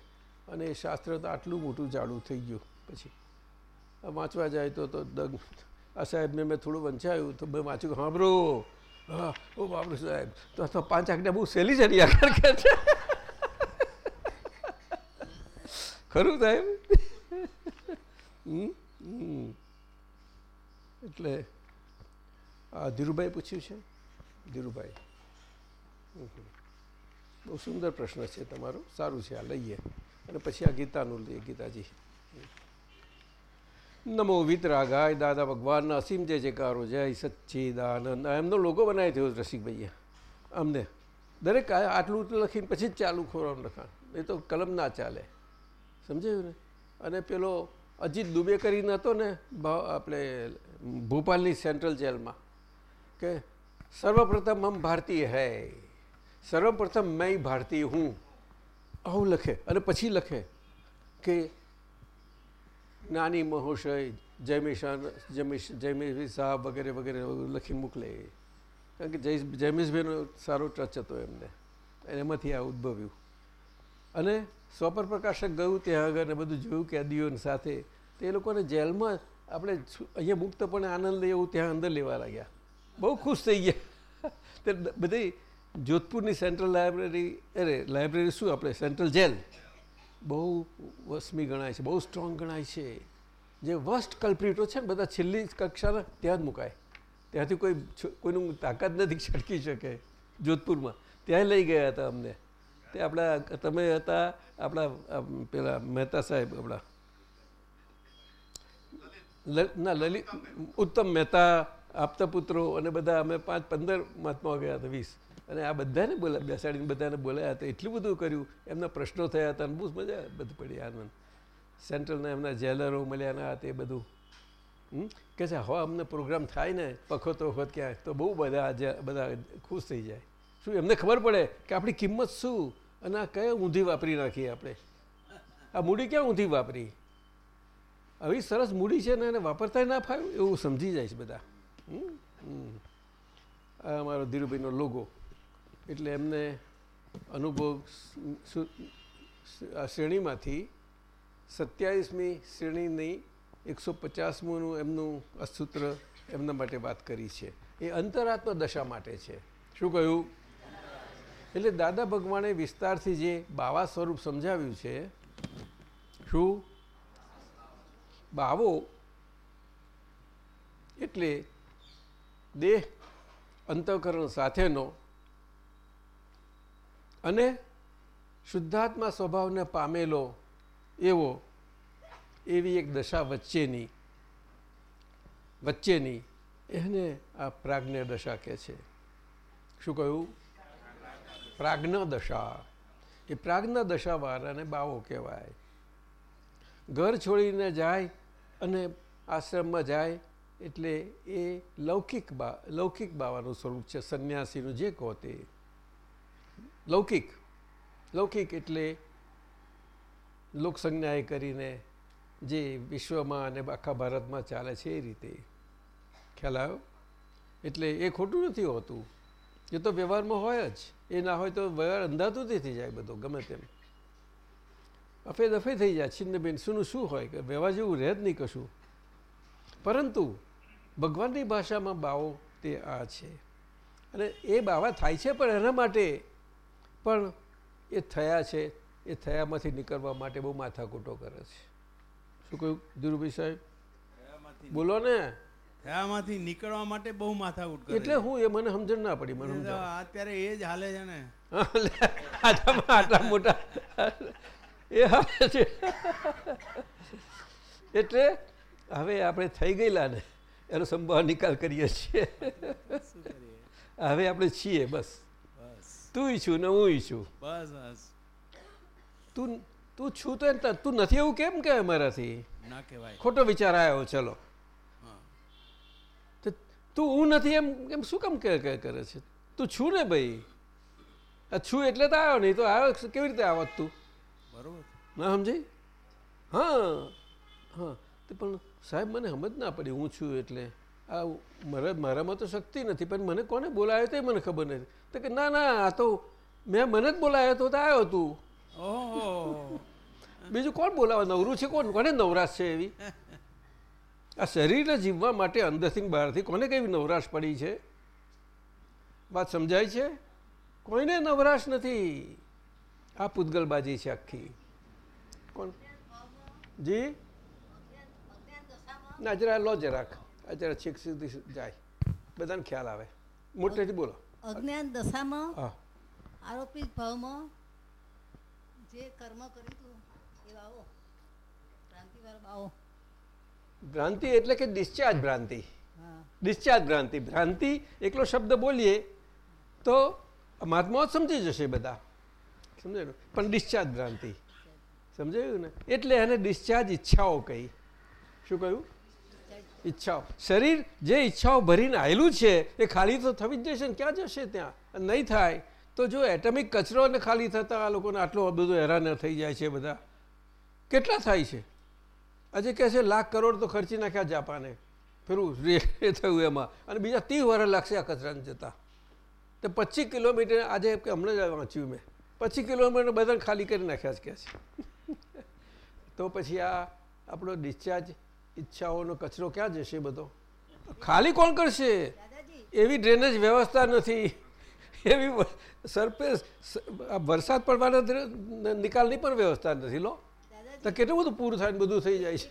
અને શાસ્ત્ર તો આટલું મોટું જાડું થઈ ગયું પછી. વાંચવા જાય તો તો આ સાહેબને મેં થોડું વંચાયું, તો મેં વાંચ્યું સાંભળો હા, ઓ બાપરે સાહેબ, તો તો પાંચ આજ્ઞા બહુ સહેલી ને કે છે. ખરું સાહેબ. એટલે આ ધીરુભાઈ પૂછ્યું છે? ધીરુભાઈ. બહુ સુંદર પ્રશ્ન છે તમારો, સારું છે, આ લઈએ. અને પછી આ ગીતાનું લઈએ, ગીતાજી. નમો વિતરાગાય દાદા ભગવાનના અસીમ જય જયકારો, જય સચ્ચિદાનંદ. એમનો લોગો બનાવી થયો રસિકભાઈએ. અમને. દરેક આટલું લખીને પછી જ ચાલુ ખોરાક લખાણ. એ તો કલમ ના ચાલે. સમજાયું ને? અને પેલો અજીત દુબે કરીને હતો ને આપણે ભોપાલની સેન્ટ્રલ જેલમાં, કે સર્વપ્રથમ હમ ભારતીય હૈ, સર્વપ્રથમ મેં ભારતીય હું. આવું લખે. અને પછી લખે કે નાની મહોશય જયમેશાન જયમેશ જયમીશભાઈ સાહેબ વગેરે વગેરે લખીને મોકલે. કારણ કે જય, જયમીશભાઈનો સારો ટચ હતો એમને. એમાંથી આ ઉદ્ભવ્યું. અને સ્વપર પ્રકાશક ગયું ત્યાં આગળ ને બધું જોયું કેદીઓની સાથે. તે લોકોને જેલમાં આપણે અહીંયા મુક્તપણે આનંદ લઈએ એવું ત્યાં અંદર લેવા લાગ્યા. બહુ ખુશ થઈ ગયા. તે બધી જોધપુરની સેન્ટ્રલ લાઇબ્રેરી અરે લાઇબ્રેરી શું આપણે? Central jail. બહુ વસમી ગણાય છે, બહુ સ્ટ્રોંગ ગણાય છે. જે વર્સ્ટ કલ્પ્રિટો છે ને, બધા છેલ્લી કક્ષાના ત્યાં જ મુકાય. ત્યાંથી કોઈ કોઈનું તાકાત નથી છટકી શકે જોધપુરમાં. ત્યાં લઈ ગયા હતા અમને. તે આપણા, તમે હતા, આપણા પેલા મહેતા સાહેબ આપણા. ના, લલિત, ઉત્તમ મહેતા, આપતા પુત્રો અને બધા અમે પાંચ, પંદર મહાત્માઓ ગયા હતા, વીસ. અને આ બધાને બોલા બેસાડીને બધાને બોલાયા હતા, એટલું બધું કર્યું. એમના પ્રશ્નો થયા હતા અને બહુ મજા બધી પડી આનંદ. સેન્ટ્રલના એમના જેલરો મળ્યા ના હતા એ બધું? કે છે હવે અમને પ્રોગ્રામ થાય ને વખત વખત ક્યાંય, તો બહુ બધા બધા ખુશ થઈ જાય. શું એમને ખબર પડે કે આપણી કિંમત શું? અને આ કયા ઊંધી વાપરી નાખીએ આપણે? આ મૂડી ક્યાં ઊંધી વાપરી? આવી સરસ મૂડી છે ને એને વાપરતા ના ફાવ્યું એવું સમજી જાય છે બધા. આ અમારો ધીરુભાઈનો લોગો એટલે એમને અનુભવ શ્રેણીમાંથી સત્યાવીસમી શ્રેણીની એકસો પચાસમુંનું એમનું અસૂત્ર એમના માટે વાત કરી છે. એ અંતરાત્મ દશા માટે છે. શું કહ્યું? એટલે દાદા ભગવાને વિસ્તારથી જે બાવા સ્વરૂપ સમજાવ્યું છે, શું? બાવો એટલે દેહ અંતઃકરણ સાથેનો અને શુદ્ધાત્મા સ્વભાવને પામેલો એવો, એવી એક દશા વચ્ચેની વચ્ચેની એને આ પ્રાજ્ઞ દશા કહે છે. શું કહ્યું? પ્રાજ્ઞ દશા. એ પ્રાજ્ઞ દશાવાળાને બાવો કહેવાય. ઘર છોડીને જાય અને આશ્રમમાં જાય એટલે એ લૌકિક બા, લૌકિક બાવાનું સ્વરૂપ છે, સંન્યાસીનું જે કહો તે. લૌકિક. લૌકિક એટલે લોકસંજ્ઞાએ કરીને જે વિશ્વમાં અને આખા ભારતમાં ચાલે છે એ રીતે. ખ્યાલ આવ્યો? એટલે એ ખોટું નથી હોતું. એ તો વ્યવહારમાં હોય જ. એ ના હોય તો વ્યવહાર અંધાતુંથી થઈ જાય બધો, ગમે તેમ. અફે દફે થઈ જાય. છિન્ન શુંનું શું હોય? કે વ્યવહાર જેવું રહે જ નહીં કશું. પરંતુ ભગવાનની ભાષામાં બાવો તે આ છે. અને એ બાવા થાય છે પણ એના માટે પણ એ થયા છે એ થયામાંથી નીકળવા માટે બહુ માથાકૂટો કરે છે. શું કહ્યું ધીરુભાઈ સાહેબ? બોલો ને. થયામાંથી નીકળવા માટે બહુ માથાકૂટ કરે એટલે હું એ મને સમજણ ના પડી મને અત્યારે એ જ હાલે છે ને. આટલા મોટા. એ હાલે છે. એટલે હવે આપણે થઈ ગયેલા ને એનો સંભાવ નિકાલ કરીએ છીએ. હવે આપણે છીએ બસ. તું છું ને હું છું. બસ બસ. તું તું છું તો તું નથી એવું કેમ કે અમારાથી? ના કહેવાય. ખોટો વિચાર આવ્યો ચલો. તો તું હું નથી એમ એમ શું કામ કરે છે? તું છું ને ભાઈ? આ છું એટલે તો આવ્યો નહીં તો આવ્યો કેવી રીતે આવત તું? બરોબર. ના સમજી? હા હા. પણ સાહેબ મને સમજ ના પડી હું છું એટલે. આ મારા મારામાં તો શક્તિ નથી પણ મને કોને બોલાયો તે મને ખબર નથી. તો કે ના ના આ તો મેં મને જ બોલાયો તો તો આવ્યો તું. બીજું કોણ બોલાવે? નવરું છે કોણ? કોને નવરાશ છે એવી? આ શરીરને જીવવા માટે અંદરથી બહારથી કોને કેવી નવરાશ પડી છે? વાત સમજાય છે? કોઈને નવરાશ નથી. આ પૂતગલબાજી છે આખી. કોણ? જી? ના જરા લો જરાક જરા છેક સુધી જાય. બધાને ખ્યાલ આવે. મોટેથી બોલો. અજ્ઞાન દશામાં આરોપિત ભાવમાં જે કર્મ કર્યું હતું એ બાવો ક્રાંતિવાર બાવો ભ્રાંતિ એટલે કે ડિસ્ચાર્જ ભ્રાંતિ. ડિસ્ચાર્જ ભ્રાંતિ. ભ્રાંતિ એકલો શબ્દ બોલીએ તો મહાત્માઓ સમજી જશે બધા. સમજાયું? પણ ડિસ્ચાર્જ ભ્રાંતિ. સમજાયું ને? એટલે એને ડિસ્ચાર્જ ઈચ્છાઓ કહી. શું કહ્યું? ઈચ્છાઓ. શરીર જે ઈચ્છાઓ ભરીને આવેલું છે, એ ખાલી તો થવી જ જશે ને ક્યાં જશે ત્યાં? નહીં થાય, તો જો એટમિક કચરો ને ખાલી થતાં આ લોકોને આટલો બધો હેરાન થઈ જાય છે બધા. કેટલા થાય છે? આજે કહે છે, લાખ કરોડ તો ખર્ચી નાખ્યા જાપાને. ફેરવું એ થયું એમાં. અને બીજા ત્રીસ વર્ષ લાગશે આ કચરાને જતા. તો પચીસ કિલોમીટર, આજે હમણાં જ વાંચ્યું મેં. પચીસ કિલોમીટર બધાને ખાલી કરી નાખ્યા જ કહે છે. તો પછી આ આપણો ડિસ્ચાર્જ ઈચ્છાઓનો કચરો ક્યાં જશે બધો? ખાલી કોણ કરશે? એવી ડ્રેનેજ વ્યવસ્થા નથી. એવી સરફેસ વરસાદ પડવાના નિકાલની પણ વ્યવસ્થા નથી લો. તો કેટલું બધું પૂરું થાય બધું થઈ જાય છે.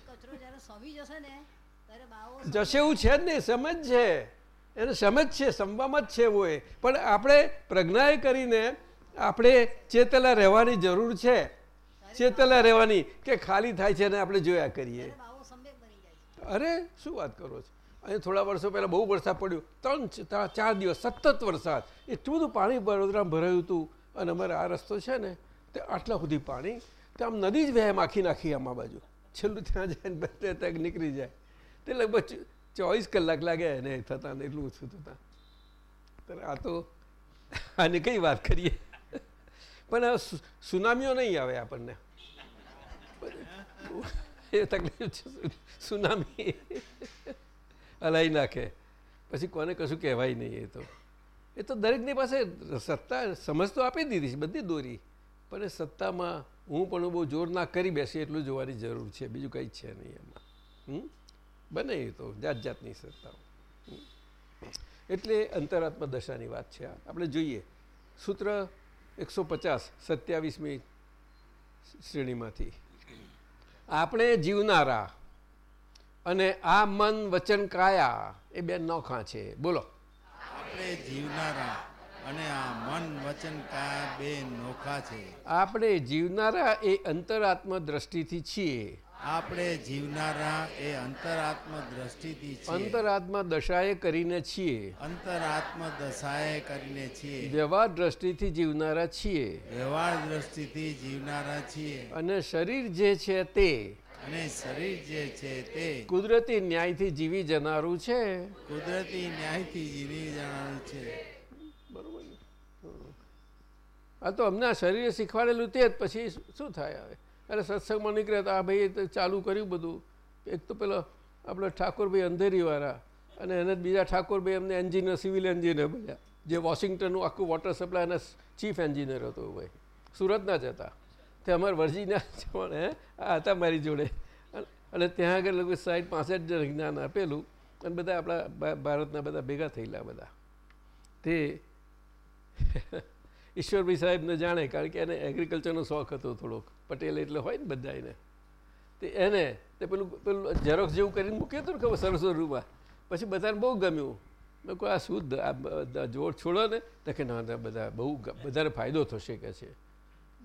જશે એવું છે જ નહીં સમજ છે. એને સમજ છે સમવામાં જ છે એવું એ પણ આપણે પ્રજ્ઞાએ કરીને આપણે ચેતેલા રહેવાની જરૂર છે. ચેતેલા રહેવાની કે ખાલી થાય છે ને આપણે જોયા કરીએ ત્યારે બાવો સમ્યક બની જાય છે અરે, શું વાત કરો છો? અહીં થોડા વર્ષો પહેલાં બહુ વરસાદ પડ્યો. ત્રણ ચાર દિવસ સતત વરસાદ. એટલું બધું પાણી વડોદરામાં ભરાયું હતું અને અમારે આ રસ્તો છે ને, તે આટલા સુધી પાણી, તો આમ નદી જ વહેમ આખી નાખી આમાં બાજુ. છેલ્લું ત્યાં જઈને બધે ત્યાં નીકળી જાય. તે લગભગ ચોવીસ કલાક લાગે એને થતાં ને એટલું ઓછું થતાં. ત્યારે આ તો, આને કઈ વાત કરીએ? પણ સુનામીઓ નહીં આવે આપણને. એ તકલીફ સુનામી. હલાવી નાખે. પછી કોને કશું કહેવાય નહીં એ તો. એ તો દરેકની પાસે સત્તા, સમજ તો આપી દીધી છે, બધી દોરી. પણ એ સત્તામાં હું પણ બહુ જોર ના કરી બેસી એટલું જોવાની જરૂર છે. બીજું કંઈ છે નહીં એમાં? બને એ તો જાત જાતની સત્તાઓ એટલે અંતરાત્મા દશાની વાત છે આપણે જોઈએ. સૂત્ર એકસો પચાસ, સત્યાવીસમી શ્રેણીમાંથી. આપણે જીવનારા અને આ મન વચન કાયા એ બે નોખા છે. બોલો. આપણે જીવનારા અને આ મન વચન કાયા બે નોખા છે. આપણે જીવનારા એ અંતરાત્મ દ્રષ્ટિથી છીએ. આપણે જીવનારા એ અંતરાત્મ દ્રષ્ટિથી અંતરાત્મ દશાએ કરીને છીએ. અંતરાત્મ દશાએ કરીને છીએ. વ્યવહાર દ્રષ્ટિથી જીવનારા છીએ. વ્યવહાર દ્રષ્ટિથી જીવનારા છીએ. અને શરીર જે છે તે અને શરીર જે છે તે કુદરતી ન્યાયથી જીવી જનારું છે. કુદરતી ન્યાયથી જીવી જનારું છે. બરોબર? આ તો અમને શરીરે શીખવાડેલું તે જ પછી શું થાય હવે? અરે સત્સંગમાં નીકળે તો આ ભાઈ ચાલુ કર્યું બધું. એક તો પેલો આપણે ઠાકોરભાઈ અંધેરીવાળા અને એને બીજા ઠાકોરભાઈ એમને એન્જિનિયર, સિવિલ એન્જિનિયર બન્યા. જે વોશિંગ્ટનનું આખું વોટર સપ્લાય અને ચીફ એન્જિનિયર હતો ભાઈ. સુરતના જ હતા. તે અમારે વર્જીના હે? આ હતા મારી જોડે. અને- અને ત્યાં આગળ લગભગ સાઈઠ, પાસઠ જણ જ્ઞાન આપેલું અને બધા આપણા ભારતના બધા ભેગા થયેલા બધા. તે ઈશ્વરભાઈ સાહેબને જાણે, કારણ કે એને એગ્રીકલ્ચરનો શોખ હતો થોડોક. પટેલ એટલે હોય ને બધા એને તે એને, તે પેલું પેલું ઝેરોક્સ જેવું કરીને મૂક્યું હતું ને ખબર, સરસો રૂપા પછી બધાને બહુ ગમ્યું. મેં કહું આ શુદ્ધ આ જોડ છોડો ને. તો કે, ના બધા, બહુ વધારે ફાયદો થશે કે છે.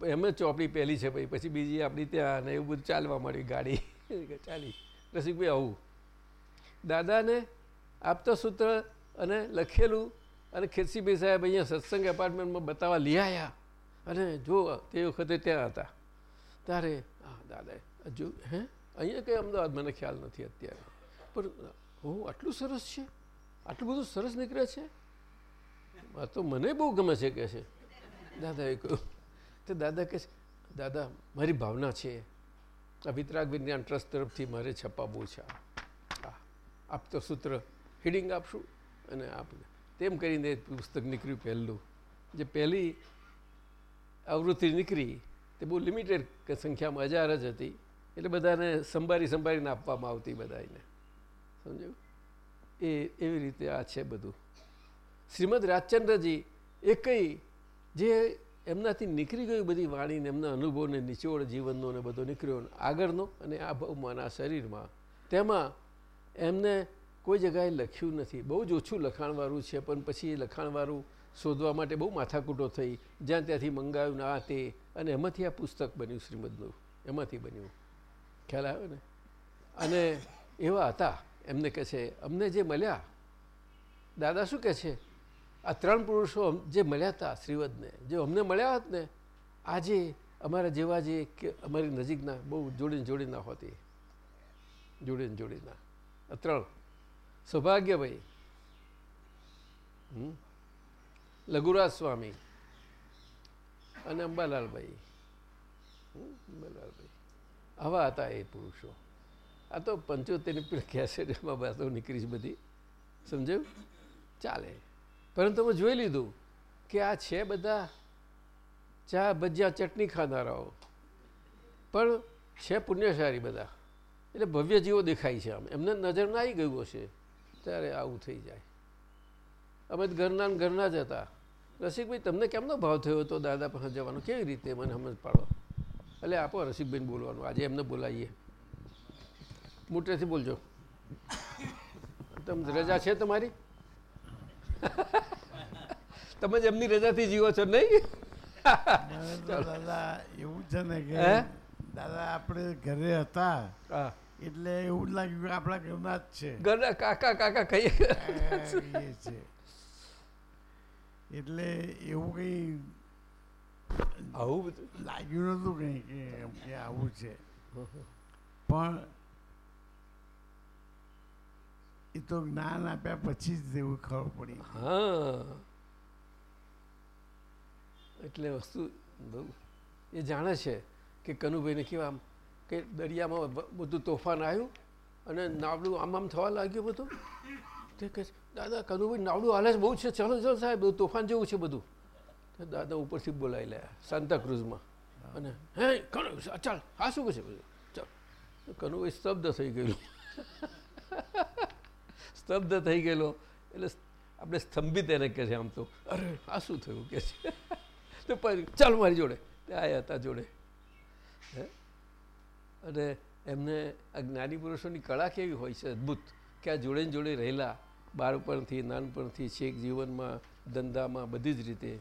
એમ જ ચોપડી પહેલી છે ભાઈ પછી બીજી આપણી ત્યાં ને એવું બધું ચાલવા માંડી ગાડી. ચાલી, રસિકભાઈ, આવું. દાદાને આપતા સૂત્ર અને લખેલું અને ખેરસીભાઈ સાહેબ અહીંયા સત્સંગ એપાર્ટમેન્ટમાં બતાવવા લઈ આવ્યા અને જો તે વખતે ત્યાં હતા. ત્યારે હા દાદા જો, હે? અહીંયા કંઈ અમદાવાદ મને ખ્યાલ નથી અત્યારે. પણ હું આટલું સરસ છે? આટલું બધું સરસ નીકળે છે? આ તો મને બહુ ગમે છે કે છે. દાદાએ કહ્યું, તે દાદા કહે છે, દાદા, મારી ભાવના છે. આ વિતરાગ વિજ્ઞાન ટ્રસ્ટ તરફથી મારે છપાવવું છે. આ. આ આપતો સૂત્ર હિડિંગ આપશું અને આપ તેમ કરીને પુસ્તક નીકળ્યું પહેલું. જે પહેલી આવૃત્તિ નીકળી, તે બહુ લિમિટેડ સંખ્યામાં હજાર જ હતી. એટલે બધાને સંભાળી સંભાળીને આપવામાં આવતી બધાને સમજ્યું? એ એવી રીતે આ છે બધું. શ્રીમદ રાજચંદ્રજી એ કઈ જે એમનાથી નીકળી ગયું બધી વાણીને, એમના અનુભવને, નિચોડ જીવનનો ને બધો નીકળ્યો આગળનો અને આ ભાવમાં આ શરીરમાં. તેમાં એમને કોઈ જગાએ લખ્યું નથી. બહુ જ ઓછું લખાણવાળું છે, પણ પછી એ લખાણવાળું શોધવા માટે બહુ માથાકૂટો થઈ. જ્યાં ત્યાંથી મંગાવ્યું આ તે, અને એમાંથી આ પુસ્તક બન્યું શ્રીમદનું. એમાંથી બન્યું. ખ્યાલ આવ્યો ને? અને એવા હતા, એમને કહે છે, અમને જે મળ્યા, દાદા શું કહે છે? આ ત્રણ પુરુષો જે મળ્યા હતા શ્રીવદને, જે અમને મળ્યા હોત ને, આજે અમારા જેવા જે અમારી નજીકના બહુ જોડીને જોડીના હોતી. જોડીને. જોડીના ત્રણ. સૌભાગ્યભાઈ? લઘુરાજ સ્વામી અને અંબાલાલભાઈ? અંબાલાલભાઈ. આવા હતા એ પુરુષો. આ તો પંચોતેરની પેલી કેસેટમાં વાતો નીકળી છે બધી. સમજાયું? ચાલે. પરંતુ અમે જોઈ લીધું કે આ છે બધા ચા ભજીયા ચટણી ખાનારાઓ. પણ છે પુણ્યશાળી બધા. એટલે ભવ્ય જીવો દેખાય છે આમ. એમને નજરમાં આવી ગયું હશે. ત્યારે આવું થઈ જાય. અમે ઘરના ઘરના જ હતા. રસિકભાઈ તમને કેમનો ભાવ થયો હતો દાદા પાસે જવાનો? કેવી રીતે મને સમજ પાડો? એટલે આપો રસિકભાઈને બોલવાનું. આજે એમને બોલાવીએ. મોટેથી બોલજો. તમે રજા છે તમારી? તમે જ એમની રજાથી જીવો છો નહીં? દાદા એવું છે ને કે દાદા આપણે ઘરે હતા. એટલે એવું જ લાગ્યું કે આપણા ઘરના જ છે. ઘરના કાકા કાકા કહીએ. એ છે. એટલે એવું કંઈ આવું બધું? લાગ્યું નહોતું કંઈ કે એમ કે આવું છે. પણ એ તો જ્ઞાન આપ્યા પછી જ એવું ખબર પડી. હા. એટલે વસ્તુ બહુ એ જાણે છે કે કનુભાઈને કેવા આમ કે દરિયામાં બધું તોફાન આવ્યું અને નાવડું આમ આમ થવા લાગ્યું બધું. તે કે દાદા કનુભાઈ નાવડું હાલે બહુ છે ચલો ચલો સાહેબ બધું તોફાન જેવું છે બધું. તો દાદા ઉપરથી બોલાવી લે સાંતાક્રુઝમાં અને હે કનુ ચાલ આ શું છે બધું? ચાલ. કનુભાઈ સ્તબ્ધ થઈ ગયેલું. સ્તબ્ધ થઈ ગયેલો. એટલે આપણે સ્તંભિત એને કહે છે આમ તો. અરે આ શું થયું? કે છે. તો ચાલ મારી જોડે. તે આવ્યા હતા જોડે. હે? અને એમને આ જ્ઞાની પુરુષોની કળા કેવી હોય છે અદ્ભુત? કે આ જોડે જોડે રહેલા, બાળપણથી, નાનપણથી છેક જીવનમાં, ધંધામાં, બધી જ રીતે.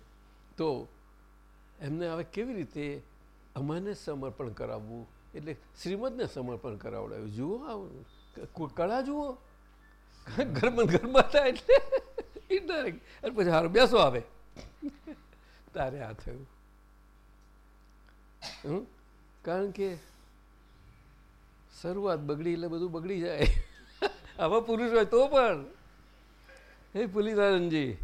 તો એમને હવે કેવી રીતે અમાને સમર્પણ કરાવવું? એટલે શ્રીમદને સમર્પણ કરાવડાવ્યું. જુઓ આ કળા જુઓ. ઘરમાં ઘરમાં થાય એટલે ઇન્ડાયરેક્ટ અને પછી હારું, બેસો આવે તારે આ થયું? કારણ કે શરૂઆત બગડી એટલે બધું બગડી જાય. આવા પુરુષ હોય તો પણ. હે પુલિનારાયણજી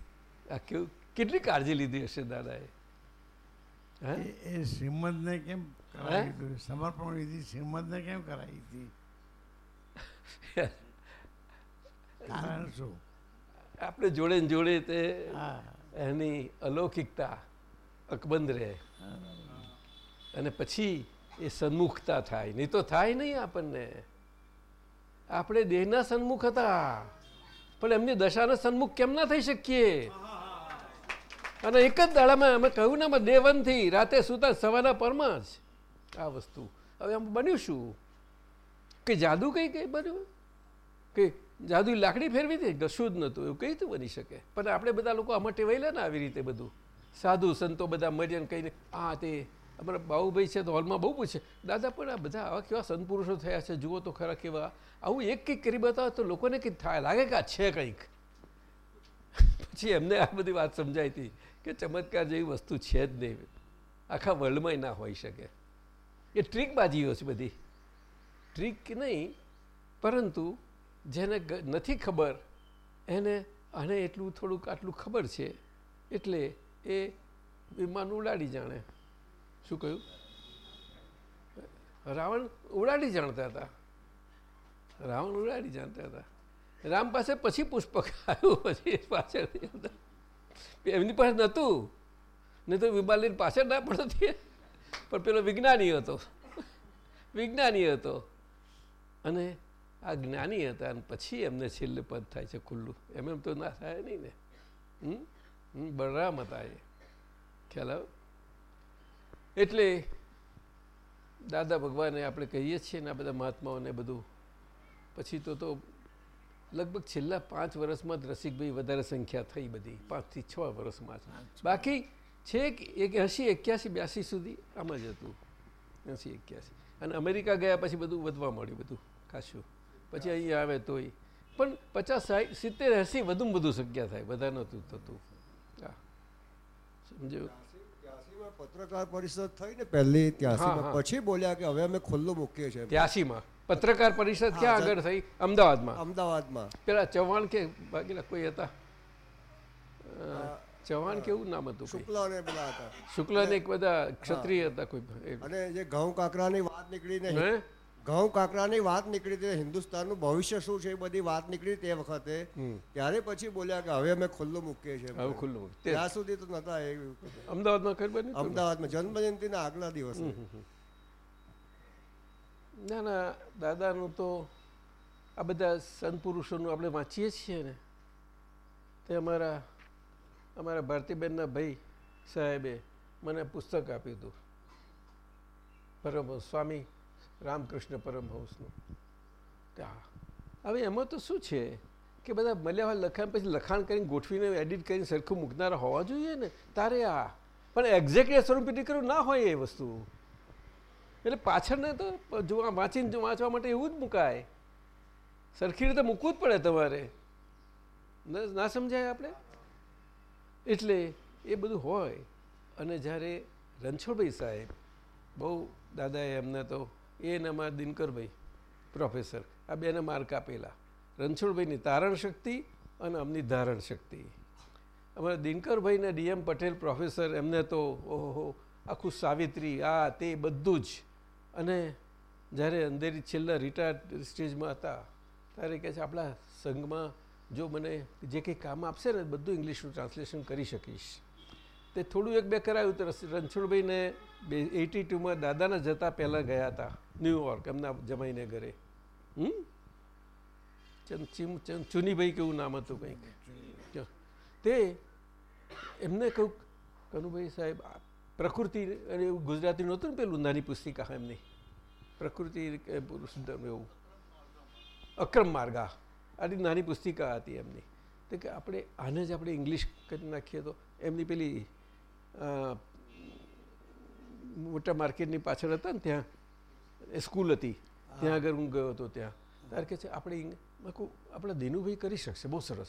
આ કેવું કેટલી કાળજી લીધી હશે દાદાએ? હે? એ- શ્રીમદને કેમ કરાવી સમર્પણ વિધિ શ્રીમદને કેમ કરાવી હતી? કારણ શું? આપણે જોડે ને જોડે તે એની અલૌકિકતા અકબંધ રહે. અને પછી એ સન્મુખતા થાય. નહીં તો થાય નહીં આપણને. આપણે દેહના સન્મુખ હતા. પણ એમની દશાના સન્મુખ કેમ ના થઈ શકીએ? અને એક જ દાડામાં અમે કહ્યું ને અમે ડે રાતે સુતા સવારના પરમાં જ. આ વસ્તુ. હવે આમ બન્યું શું? કે જાદુ કઈ કઈ બન્યું? કે જાદુ લાકડી ફેરવી હતી કશું જ નહોતું. એવું કઈ રીતે બની શકે? પણ આપણે બધા લોકો આમાં ટેવાયેલા ને આવી રીતે બધું. સાધુ સંતો બધા મર્યાને કહીને, આ તે અમારા બાબુભાઈ છે તો હોલમાં બહુ પૂછે, દાદા, પણ આ બધા આવા કેવા સંતપુરુષો થયા છે? જુઓ તો ખરા કેવા. આવું એક કંઈક કરી બતાવો તો લોકોને કંઈક થાય, લાગે કે આ છે કંઈક. પછી એમને આ બધી વાત સમજાઈ હતી કે ચમત્કાર જેવી વસ્તુ છે જ નહીં. આખા વર્લ્ડમાં ના હોઈ શકે. એ ટ્રીકબાજીઓ છે બધી. ટ્રીક નહીં, પરંતુ જેને નથી ખબર, એને, આને એટલું થોડુંક આટલું ખબર છે, એટલે એ વિમાન ઉડાડી જાણે. શું કહ્યું? રાવણ ઉડાડી જાણતા હતા. રાવણ ઉડાડી જાણતા હતા. રામ પાસે પછી પુષ્પક આવ્યું, પછી પાછળ એમની પાસે નહોતું. નહીં તો વિમાનની પાછળ ના પડતી પણ પેલો વિજ્ઞાની હતો. વિજ્ઞાની હતો. અને આ જ્ઞાની હતા અને પછી એમને છેલ્લે પદ થાય છે ખુલ્લું. એમ એમ તો ના થાય નહીં ને. હમ? બલરામ હતા એ. ખ્યાલ આવ્યો એટલે દાદા ભગવાને આપણે કહીએ છીએ ને આ બધા મહાત્માઓને બધું. પછી તો તો લગભગ છેલ્લા પાંચ વર્ષમાં જ રસિકભાઈ વધારે સંખ્યા થઈ બધી. પાંચથી છ વર્ષમાં જ. બાકી છેક એક એંશી એક્યાસી બ્યાસી સુધી આમ જ હતું. એંશી એક્યાસી અને અમેરિકા ગયા પછી બધું વધવા મળ્યું બધું કાશું પછી અહીંયા આવે તોય. પણ પચાસ સાઠ સિત્તેર એંસી વધુમાં વધુ સંખ્યા થાય. બધા નહોતું થતું. હા. સમજ્યું? પત્રકાર પરિષદ થઈ ને પહેલી હા. પછી બોલ્યા કે હવે અમે ખુલ્લું મૂકીએ છીએ. ત્યાસીમાં. પત્રકાર પરિષદ ક્યાં આગળ થઈ? અમદાવાદમાં. અમદાવાદમાં. પેલા ચૌહાણ કે બાકીના કોઈ હતા? ચૌહાણ કેવું નામ હતું? શુક્લ અને પેલા હતા. શુક્લ ને એક બધા ક્ષત્રિય હતા કોઈ અને જે ઘઉં કાકરાની વાત નીકળી ને હે? ઘઉં કાકરાની વાત નીકળી હતી હિન્દુસ્તાનનું ભવિષ્ય શું છે એ બધી વાત નીકળી તે વખતે. ત્યારે પછી બોલ્યા કે હવે અમે ખુલ્લું મૂકીએ છીએ. હવે ખુલ્લું ત્યાં સુધી તો નતા એવું અમદાવાદમાં ખબર અમદાવાદમાં જન્મજયંતિના આગલા દિવસ. ના ના દાદાનું તો આ બધા સંત પુરુષોનું આપણે વાંચીએ છીએ ને. તે અમારા અમારા ભારતીબેનના ભાઈ સાહેબે મને પુસ્તક આપ્યું હતું. બરોબર સ્વામી રામકૃષ્ણ પરમહંસનું. હવે એમાં તો શું છે કે બધા મળ્યા હોય લખાણ પછી લખાણ કરીને ગોઠવીને એડિટ કરીને સરખું મૂકનારા હોવા જોઈએ ને? તારે આ. પણ એક્ઝેક્ટલી સ્વરૂપ નીકળ્યું ના હોય એ વસ્તુ. એટલે પાછળને તો જો આ વાંચીને વાંચવા માટે એવું જ મુકાય. સરખી રીતે મૂકવું જ પડે તમારે. ના સમજાય આપણે? એટલે એ બધું હોય. અને જ્યારે રણછોડભાઈ સાહેબ, બહુ દાદાએ એમને તો એ ને અમારા દિનકરભાઈ પ્રોફેસર આ બેને માર્ક આપેલા. રણછોડભાઈની તારણ શક્તિ અને અમની ધારણ શક્તિ. અમારા દિનકરભાઈને ડીએમ પટેલ પ્રોફેસર એમને તો ઓહો, આખું સાવિત્રી, આ તે બધું જ. અને જ્યારે અંધેરી છેલ્લા રિટાયર્ડ સ્ટેજમાં હતા, ત્યારે કહે છે, આપણા સંઘમાં જો મને જે કંઈ કામ આપશે ને, બધું ઇંગ્લિશનું ટ્રાન્સલેશન કરી શકીશ. તે થોડું એક બે કરાયું, તો રણછોડભાઈને બે એટી ટુમાં દાદાના જતા પહેલાં ગયા હતા ન્યુયોર્ક એમના જમાઈને ઘરે. હમ? ચુનીભાઈ કેવું નામ હતું કંઈક? તે એમને કહું કનુભાઈ સાહેબ પ્રકૃતિ અને એવું ગુજરાતી નહોતું ને પેલું નાની પુસ્તિકા એમની? પ્રકૃતિ એવું? અક્રમ માર્ગા આટલી નાની પુસ્તિકા હતી એમની. તો કે આપણે આને જ આપણે ઇંગ્લિશ કરી નાખીએ તો એમની પેલી મોટા માર્કેટની પાછળ હતા ને ત્યાં. સ્કૂલ હતી. ત્યાં આગળ હું ગયો હતો ત્યાં. ત્યારે કે છે, આપણે મેં કહું દિનુભાઈ કરી શકશે, બહુ સરસ.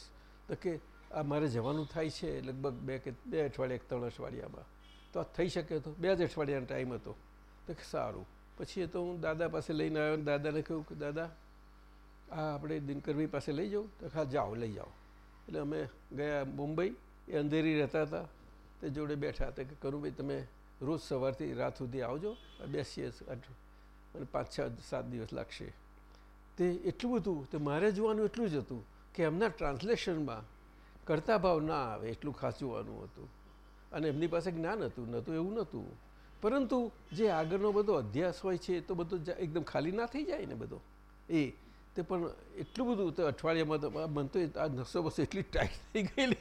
તો કે, આ મારે જવાનું થાય છે લગભગ બે કે, બે અઠવાડિયા ત્રણ અઠવાડિયામાં. તો આ થઈ શકે તો, બે જ અઠવાડિયાનો ટાઈમ હતો. તો કે, સારું. પછી એ તો હું દાદા પાસે લઈને આવ્યો અને દાદાને કહ્યું કે, દાદા, આ આપણે દિનકરભાઈ પાસે લઈ જાઉં તો હા, જાઓ, લઈ જાઓ. એટલે અમે ગયા મુંબઈ, એ અંધેરી રહેતા હતા. તે જોડે બેઠા હતા કે, કરુભાઈ, તમે રોજ સવારથી રાત સુધી આવજો, બેસીએ અને પાંચ, છ, સાત દિવસ લાગશે. તે એટલું બધું, તે મારે જોવાનું એટલું જ હતું કે એમના ટ્રાન્સલેશનમાં કરતા ભાવ ના આવે એટલું ખાસ જોવાનું હતું. અને એમની પાસે જ્ઞાન હતું, નહોતું, એવું નહોતું. પરંતુ જે આગળનો બધો અધ્યાસ હોય છે, તો બધો એકદમ ખાલી ના થઈ જાય ને બધો. એ, તે પણ એટલું બધું, તો અઠવાડિયામાં તો મને તો આ નસો બસો એટલી ટાઈટ થઈ ગયેલી.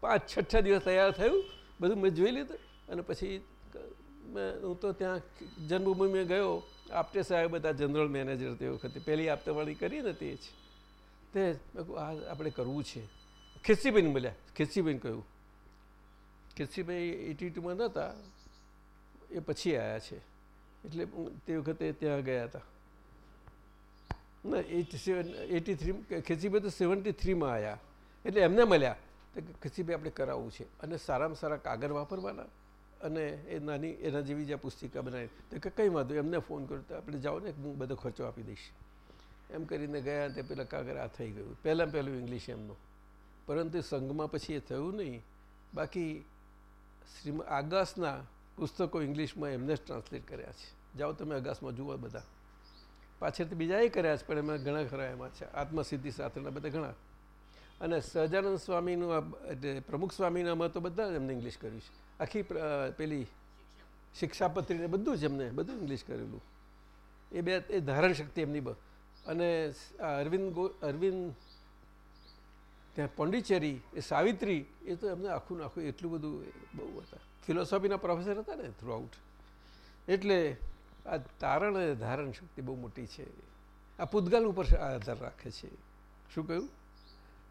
પાંચ છઠ્ઠા દિવસ તૈયાર થયું, બધું મેં જોઈ લીધું. અને પછી હું તો ત્યાં જન્મભૂમિમાં ગયો. આપટે સાહેબ બધા જનરલ મેનેજર તે વખતે. પહેલી આપતાવાળી કરી ને તે જ. તે મેં આ આપણે કરવું છે. ખિસ્સીબેન મળ્યા. ખિસ્સીબેન કહ્યું ખિસ્સીભાઈ એટી ટુમાં નહોતા એ પછી આવ્યા છે. એટલે તે વખતે ત્યાં ગયા હતા ના એટી સેવન એટી થ્રી ખિસ્સીભાઈ તો સેવન્ટી થ્રીમાં આવ્યા એટલે એમને મળ્યા. તો ખીચીભાઈ આપણે કરાવવું છે. અને સારામાં સારા કાગળ વાપરવાના. અને એ નાની, એના જેવી જે પુસ્તિકા બનાવી. તો કે કંઈ વાંધો એમને ફોન કર્યો તો આપણે જાઓ ને હું બધો ખર્ચો આપી દઈશ. એમ કરીને ગયા તે પેલા કાગળ આ થઈ ગયું. પહેલાં પહેલું ઇંગ્લિશ એમનું. પરંતુ સંઘમાં પછી એ થયું નહીં. બાકી શ્રી આગાસના પુસ્તકો ઇંગ્લિશમાં એમને જ ટ્રાન્સલેટ કર્યા છે. જાઓ તમે આગાસમાં, જુઓ બધા. પાછળથી બીજા એ કર્યા છે, પણ એમાં ઘણા ખરા એમાં છે. આત્મસિદ્ધિ સાથેના બધા ઘણા. અને સહજાનંદ સ્વામીનું પ્રમુખ સ્વામીના અમે તો બધા જ એમને ઇંગ્લિશ કર્યું છે. આખી પેલી શિક્ષાપત્રીને બધું જ એમને, બધું ઇંગ્લિશ કરેલું. એ બે, એ ધારણ શક્તિ એમની અને અરવિંદ અરવિંદ, ત્યાં પોંડિચેરી, એ સાવિત્રી, એ તો એમને આખું આખું એટલું બધું બહુ હતા. ફિલોસોફીના પ્રોફેસર હતા ને થ્રુ આઉટ એટલે આ તારણ અને ધારણ શક્તિ બહુ મોટી છે. આ પૂતગલ ઉપર આધાર રાખે છે. શું કહ્યું?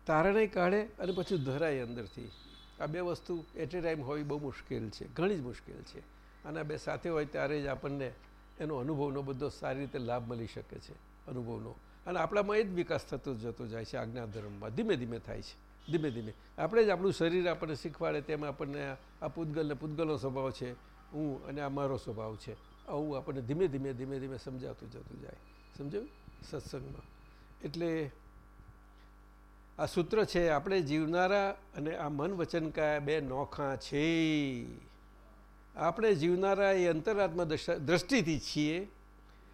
તારણે કાઢે અને પછી ધરાય અંદરથી. આ બે વસ્તુ એટ એ ટાઈમ હોવી બહુ મુશ્કેલ છે, ઘણી જ મુશ્કેલ છે. અને બે સાથે હોય ત્યારે જ આપણને એનો અનુભવનો બધો સારી રીતે લાભ મળી શકે છે, અનુભવનો. અને આપણામાં એ જ વિકાસ થતો જતો જાય છે આજ્ઞા ધર્મમાં. ધીમે ધીમે થાય છે, ધીમે ધીમે. આપણે જ આપણું શરીર આપણને શીખવાડે તેમ આપણને આ પૂતગલને પૂતગલનો સ્વભાવ છે, હું અને આ મારો સ્વભાવ છે. આવું આપણને ધીમે ધીમે ધીમે ધીમે સમજાતું જતું જાય. સમજાયું? સત્સંગમાં. એટલે આ સૂત્ર છે, આપણે જીવનારા અને આ મન વચન કાયા બે નોખા છે. આપણે જીવનારા એ અંતરાત્મા દશા, દ્રષ્ટિથી છીએ,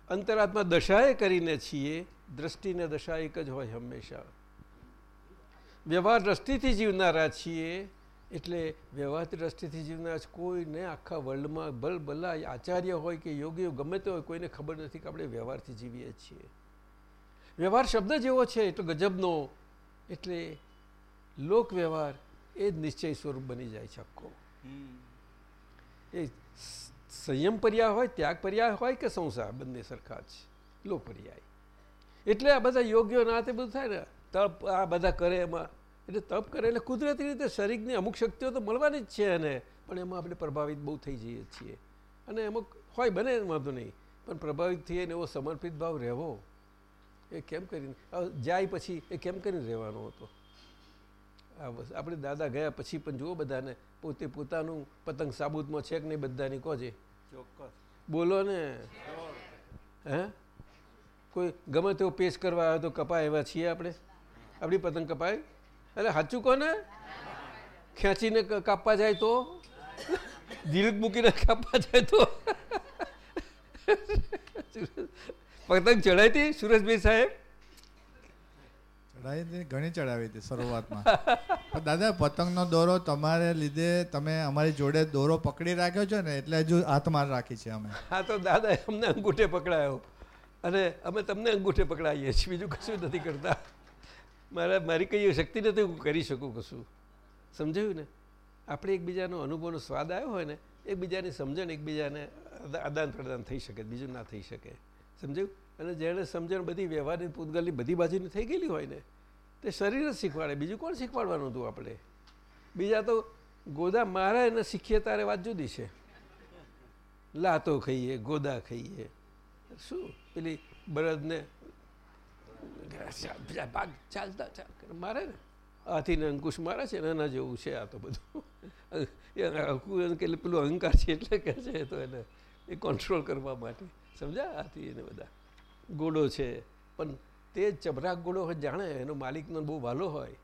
અંતરાત્મા દશાએ કરીને છીએ, દ્રષ્ટિને દશા એક જ હોય હંમેશા. વ્યવહાર દ્રષ્ટિથી જીવનારા છીએ, એટલે વ્યવહાર દ્રષ્ટિથી જીવનારા કોઈને આખા વર્લ્ડમાં ભલ ભલા આચાર્ય હોય કે યોગીઓ ગમે તે હોય, કોઈને ખબર નથી કે આપણે વ્યવહારથી જીવીએ છીએ. વ્યવહાર શબ્દ જેવો છે એટલો ગજબનો એટલે લોક વ્યવહાર એ જ નિશ્ચય સ્વરૂપ બની જાય છે આખો. એ સંયમ પર્યાય હોય, ત્યાગ પર્યાય હોય કે સંસાર, બંને સરખા જ. લો પર્યાય એટલે આ બધા યોગ્ય ના તે બધું થાય ને, તપ આ બધા કરે એમાં. એટલે તપ કરે એટલે કુદરતી રીતે શરીરની અમુક શક્તિઓ તો મળવાની જ છે એને, પણ એમાં આપણે પ્રભાવિત બહુ થઈ જઈએ છીએ. અને અમુક હોય, બને વાંધો નહીં, પણ પ્રભાવિત થઈને એવો સમર્પિત ભાવ રહેવો. એ કેમ કરીને? જાય પછી એ કેમ કરીને રહેવાનો હતો? આ બસ આપણે દાદા ગયા પછી પણ જુઓ બધાને પોતે પોતાનું પતંગ સાબુતમાં છે કે નહીં બધાની કોજે? ચોક્કસ. બોલો ને. હે? કોઈ ગમે તેવો પેશ કરવા આવ્યો તો કપાય એવા છીએ આપણે? આપણી પતંગ કપાય? એટલે સાચું કોને? ખેંચીને કાપવા જાય તો? દિલ મૂકીને કાપવા જાય તો? પતંગ ચડાવી હતી સુરેશભાઈ સાહેબ? ચડાવી હતી ઘણી ચડાવી હતી શરૂઆતમાં. દાદા પતંગનો દોરો તમારે લીધે તમે અમારી જોડે દોરો પકડી રાખ્યો છે ને એટલે હજુ હાથમાં રાખી છે અમે. હા તો દાદા અમને અંગૂઠે પકડાયો. અને અમે તમને અંગૂઠે પકડાવીએ છીએ બીજું કશું નથી કરતા. મારા મારી કઈ શક્તિ નથી હું કરી શકું કશું. સમજાયું ને? આપણે એકબીજાનો અનુભવનો સ્વાદ આવ્યો હોય ને એકબીજાની સમજણ એકબીજાને આદાન પ્રદાન થઈ શકે બીજું ના થઈ શકે. સમજાયું? અને જેણે સમજણ બધી વ્યવહારની પૂતગલની બધી બાજુની થઈ ગયેલી હોય ને, તે શરીર જ શીખવાડે. બીજું કોણ શીખવાડવાનું હતું આપણે? બીજા તો ગોદા મારે એને શીખીએ તારે વાત જુદી છે. લાતો ખાઈએ, ગોદા ખાઈએ. શું? પેલી બળદને ભાગ ચાલતા ચાલ મારે ને? હાથીને અંકુશ મારે છે ને, એના જેવું છે આ તો બધું. પેલું અહંકાર છે એટલે કહે છે તો એને, એ કંટ્રોલ કરવા માટે. સમજ્યા? હતી એને બધા ગોળો છે. પણ તે ચબરાક ગોળો હોય, જાણે એનો માલિકનો બહુ વાલો હોય.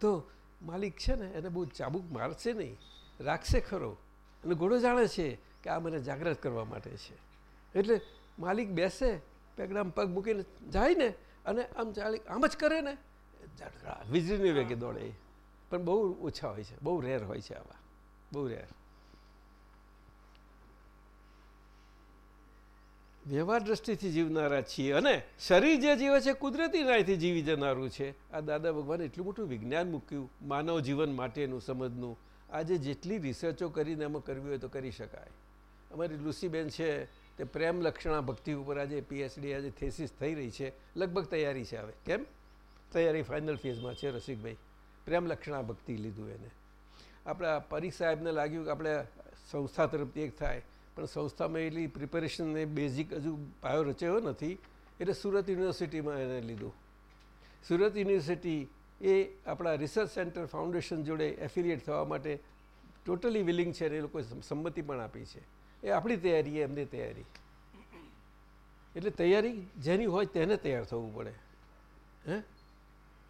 તો માલિક છે ને, એને બહુ ચાબુક મારશે નહીં. રાખશે ખરો. અને ઘોડો જાણે છે કે આ મને જાગૃત કરવા માટે છે. એટલે માલિક બેસે, પેગડામ પગ મૂકીને જાય ને, અને આમ ચાલી, આમ જ કરે ને. વીજળીની વેગે દોડે. પણ બહુ ઓછા હોય છે, બહુ રેર હોય છે આવા. બહુ રેર. વ્યવહાર દ્રષ્ટિથી જીવનારા છીએ અને શરીર જે જીવે છે, કુદરતી રાયથી જીવી જનારું છે. આ દાદા ભગવાને એટલું મોટું વિજ્ઞાન મૂક્યું, માનવ જીવન માટેનું, સમજનું. આજે જેટલી રિસર્ચો કરીને એમાં કરવી હોય તો કરી શકાય. અમારી લુસીબેન છે, તે પ્રેમ લક્ષણા ભક્તિ ઉપર આજે પીએચડી આજે થેસિસ થઈ રહી છે. લગભગ તૈયારી છે હવે. કેમ? તૈયારી ફાઇનલ ફેઝમાં છે રસિકભાઈ. પ્રેમ લક્ષણા ભક્તિ લીધું એને. આપણા પરીખ સાહેબને લાગ્યું કે આપણે સંસ્થા તરફથી એક થાય. પણ સંસ્થામાં એટલી પ્રિપેરેશન ને બેઝિક હજુ પાયો રચાયો નથી. એટલે સુરત યુનિવર્સિટીમાં એને લીધું. સુરત યુનિવર્સિટી એ આપણા રિસર્ચ સેન્ટર ફાઉન્ડેશન જોડે એફિલિએટ થવા માટે ટોટલી વિલિંગ છે અને એ લોકોએ સંમતિ પણ આપી છે. એ આપણી તૈયારી, એ એમની તૈયારી. એટલે તૈયારી જેની હોય તેને તૈયાર થવું પડે. હે?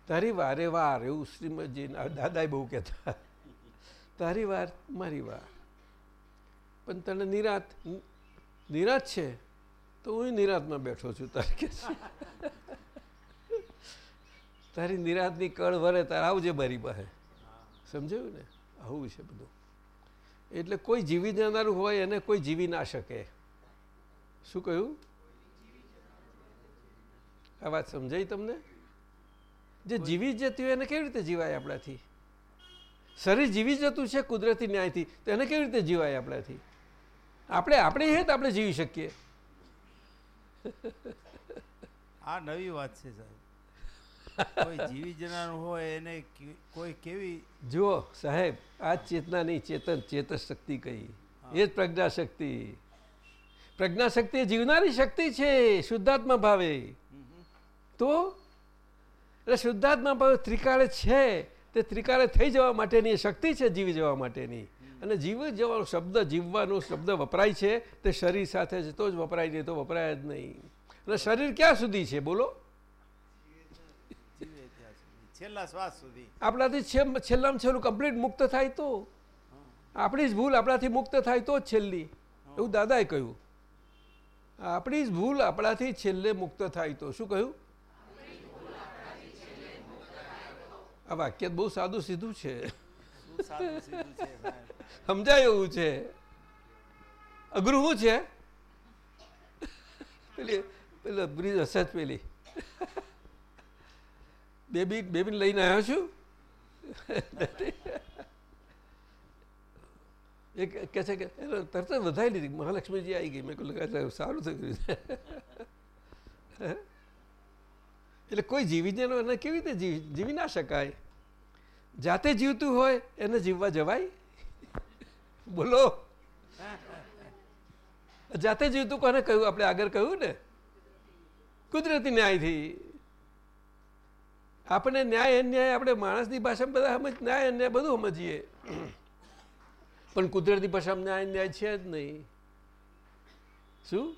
તારી વારે વાર, એવું શ્રીમદજી દાદાએ બહુ કહેતા તારી વાર, મારી વાર. પણ તને નિરાત નિરાત છે? તો હું નિરાતમાં બેઠો છું તારે કે તારી નિરાતની કળ વરે તારે આવજે મારી પાસે. સમજાયું ને? આવું છે બધું. એટલે કોઈ જીવી જનારું હોય એને કોઈ જીવી ના શકે. શું કહ્યું? આ વાત સમજાઈ તમને? જે જીવી જતી હોય એને કેવી રીતે જીવાય આપણાથી? શરીર જીવી જતું છે કુદરતી ન્યાયથી તો એને કેવી રીતે જીવાય આપણાથી? આપણે આપણે હેત આપણે જીવી શકીએ. આ નવી વાત છે સાહેબ. કોઈ જીવી જનાર હોય એને કોઈ કેવી જુઓ સાહેબ આ ચેતના નહીં ચેતન ચેતન શક્તિ કહી એ જ પ્રજ્ઞા શક્તિ પ્રજ્ઞા શક્તિ એ જીવનારી શક્તિ છે શુદ્ધાત્મા ભાવે. તો? એટલે શુદ્ધાત્મા ભાવે ત્રિકાળ છે તે ત્રિકાળે થઈ જવા માટેની શક્તિ છે જીવી જવા માટેની. અને જીવ જવાનો શબ્દ જીવવાનો શબ્દ વપરાય છે તે શરીર સાથે જ તો જ વપરાય નહીં તો વપરાય જ નહીં. અને શરીર ક્યાં સુધી છે? બોલો. છેલ્લા શ્વાસ સુધી. આપણાથી છેલ્લામાં છેલ્લું કમ્પ્લીટ મુક્ત થાય તો. આપણી જ ભૂલ આપણાથી મુક્ત થાય તો જ છેલ્લી. એવું દાદાએ કહ્યું. આપણી જ ભૂલ આપણાથી છેલ્લે મુક્ત થાય તો. શું કહ્યું? આ વાક્ય બહુ સાદું સીધું છે. સમજાય એવું છે? અઘરું શું છે? પેલી, પેલા બ્રિજ હશે જ પેલી. બેબી, બેબીને લઈને આવ્યો છું. એ કહે છે કે તરત જ વધારી લીધી. મહાલક્ષ્મીજી આવી ગઈ. મેં કહ્યું સારું થઈ ગયું એટલે કોઈ જીવી જેનો એને કેવી રીતે જીવી ના શકાય? જાતે જીવતું હોય, એને જીવવા જવાય? બોલો. જાતે જીવતું કોને કહ્યું? આપણે આગળ કહ્યું ને. કુદરતી ન્યાયથી. આપણે ન્યાય, અન્યાય આપણે માણસની ભાષામાં બધા સમજ, ન્યાય, અન્યાય બધું સમજીએ. પણ કુદરતી ભાષામાં ન્યાય, અન્યાય છે જ નહીં. શું?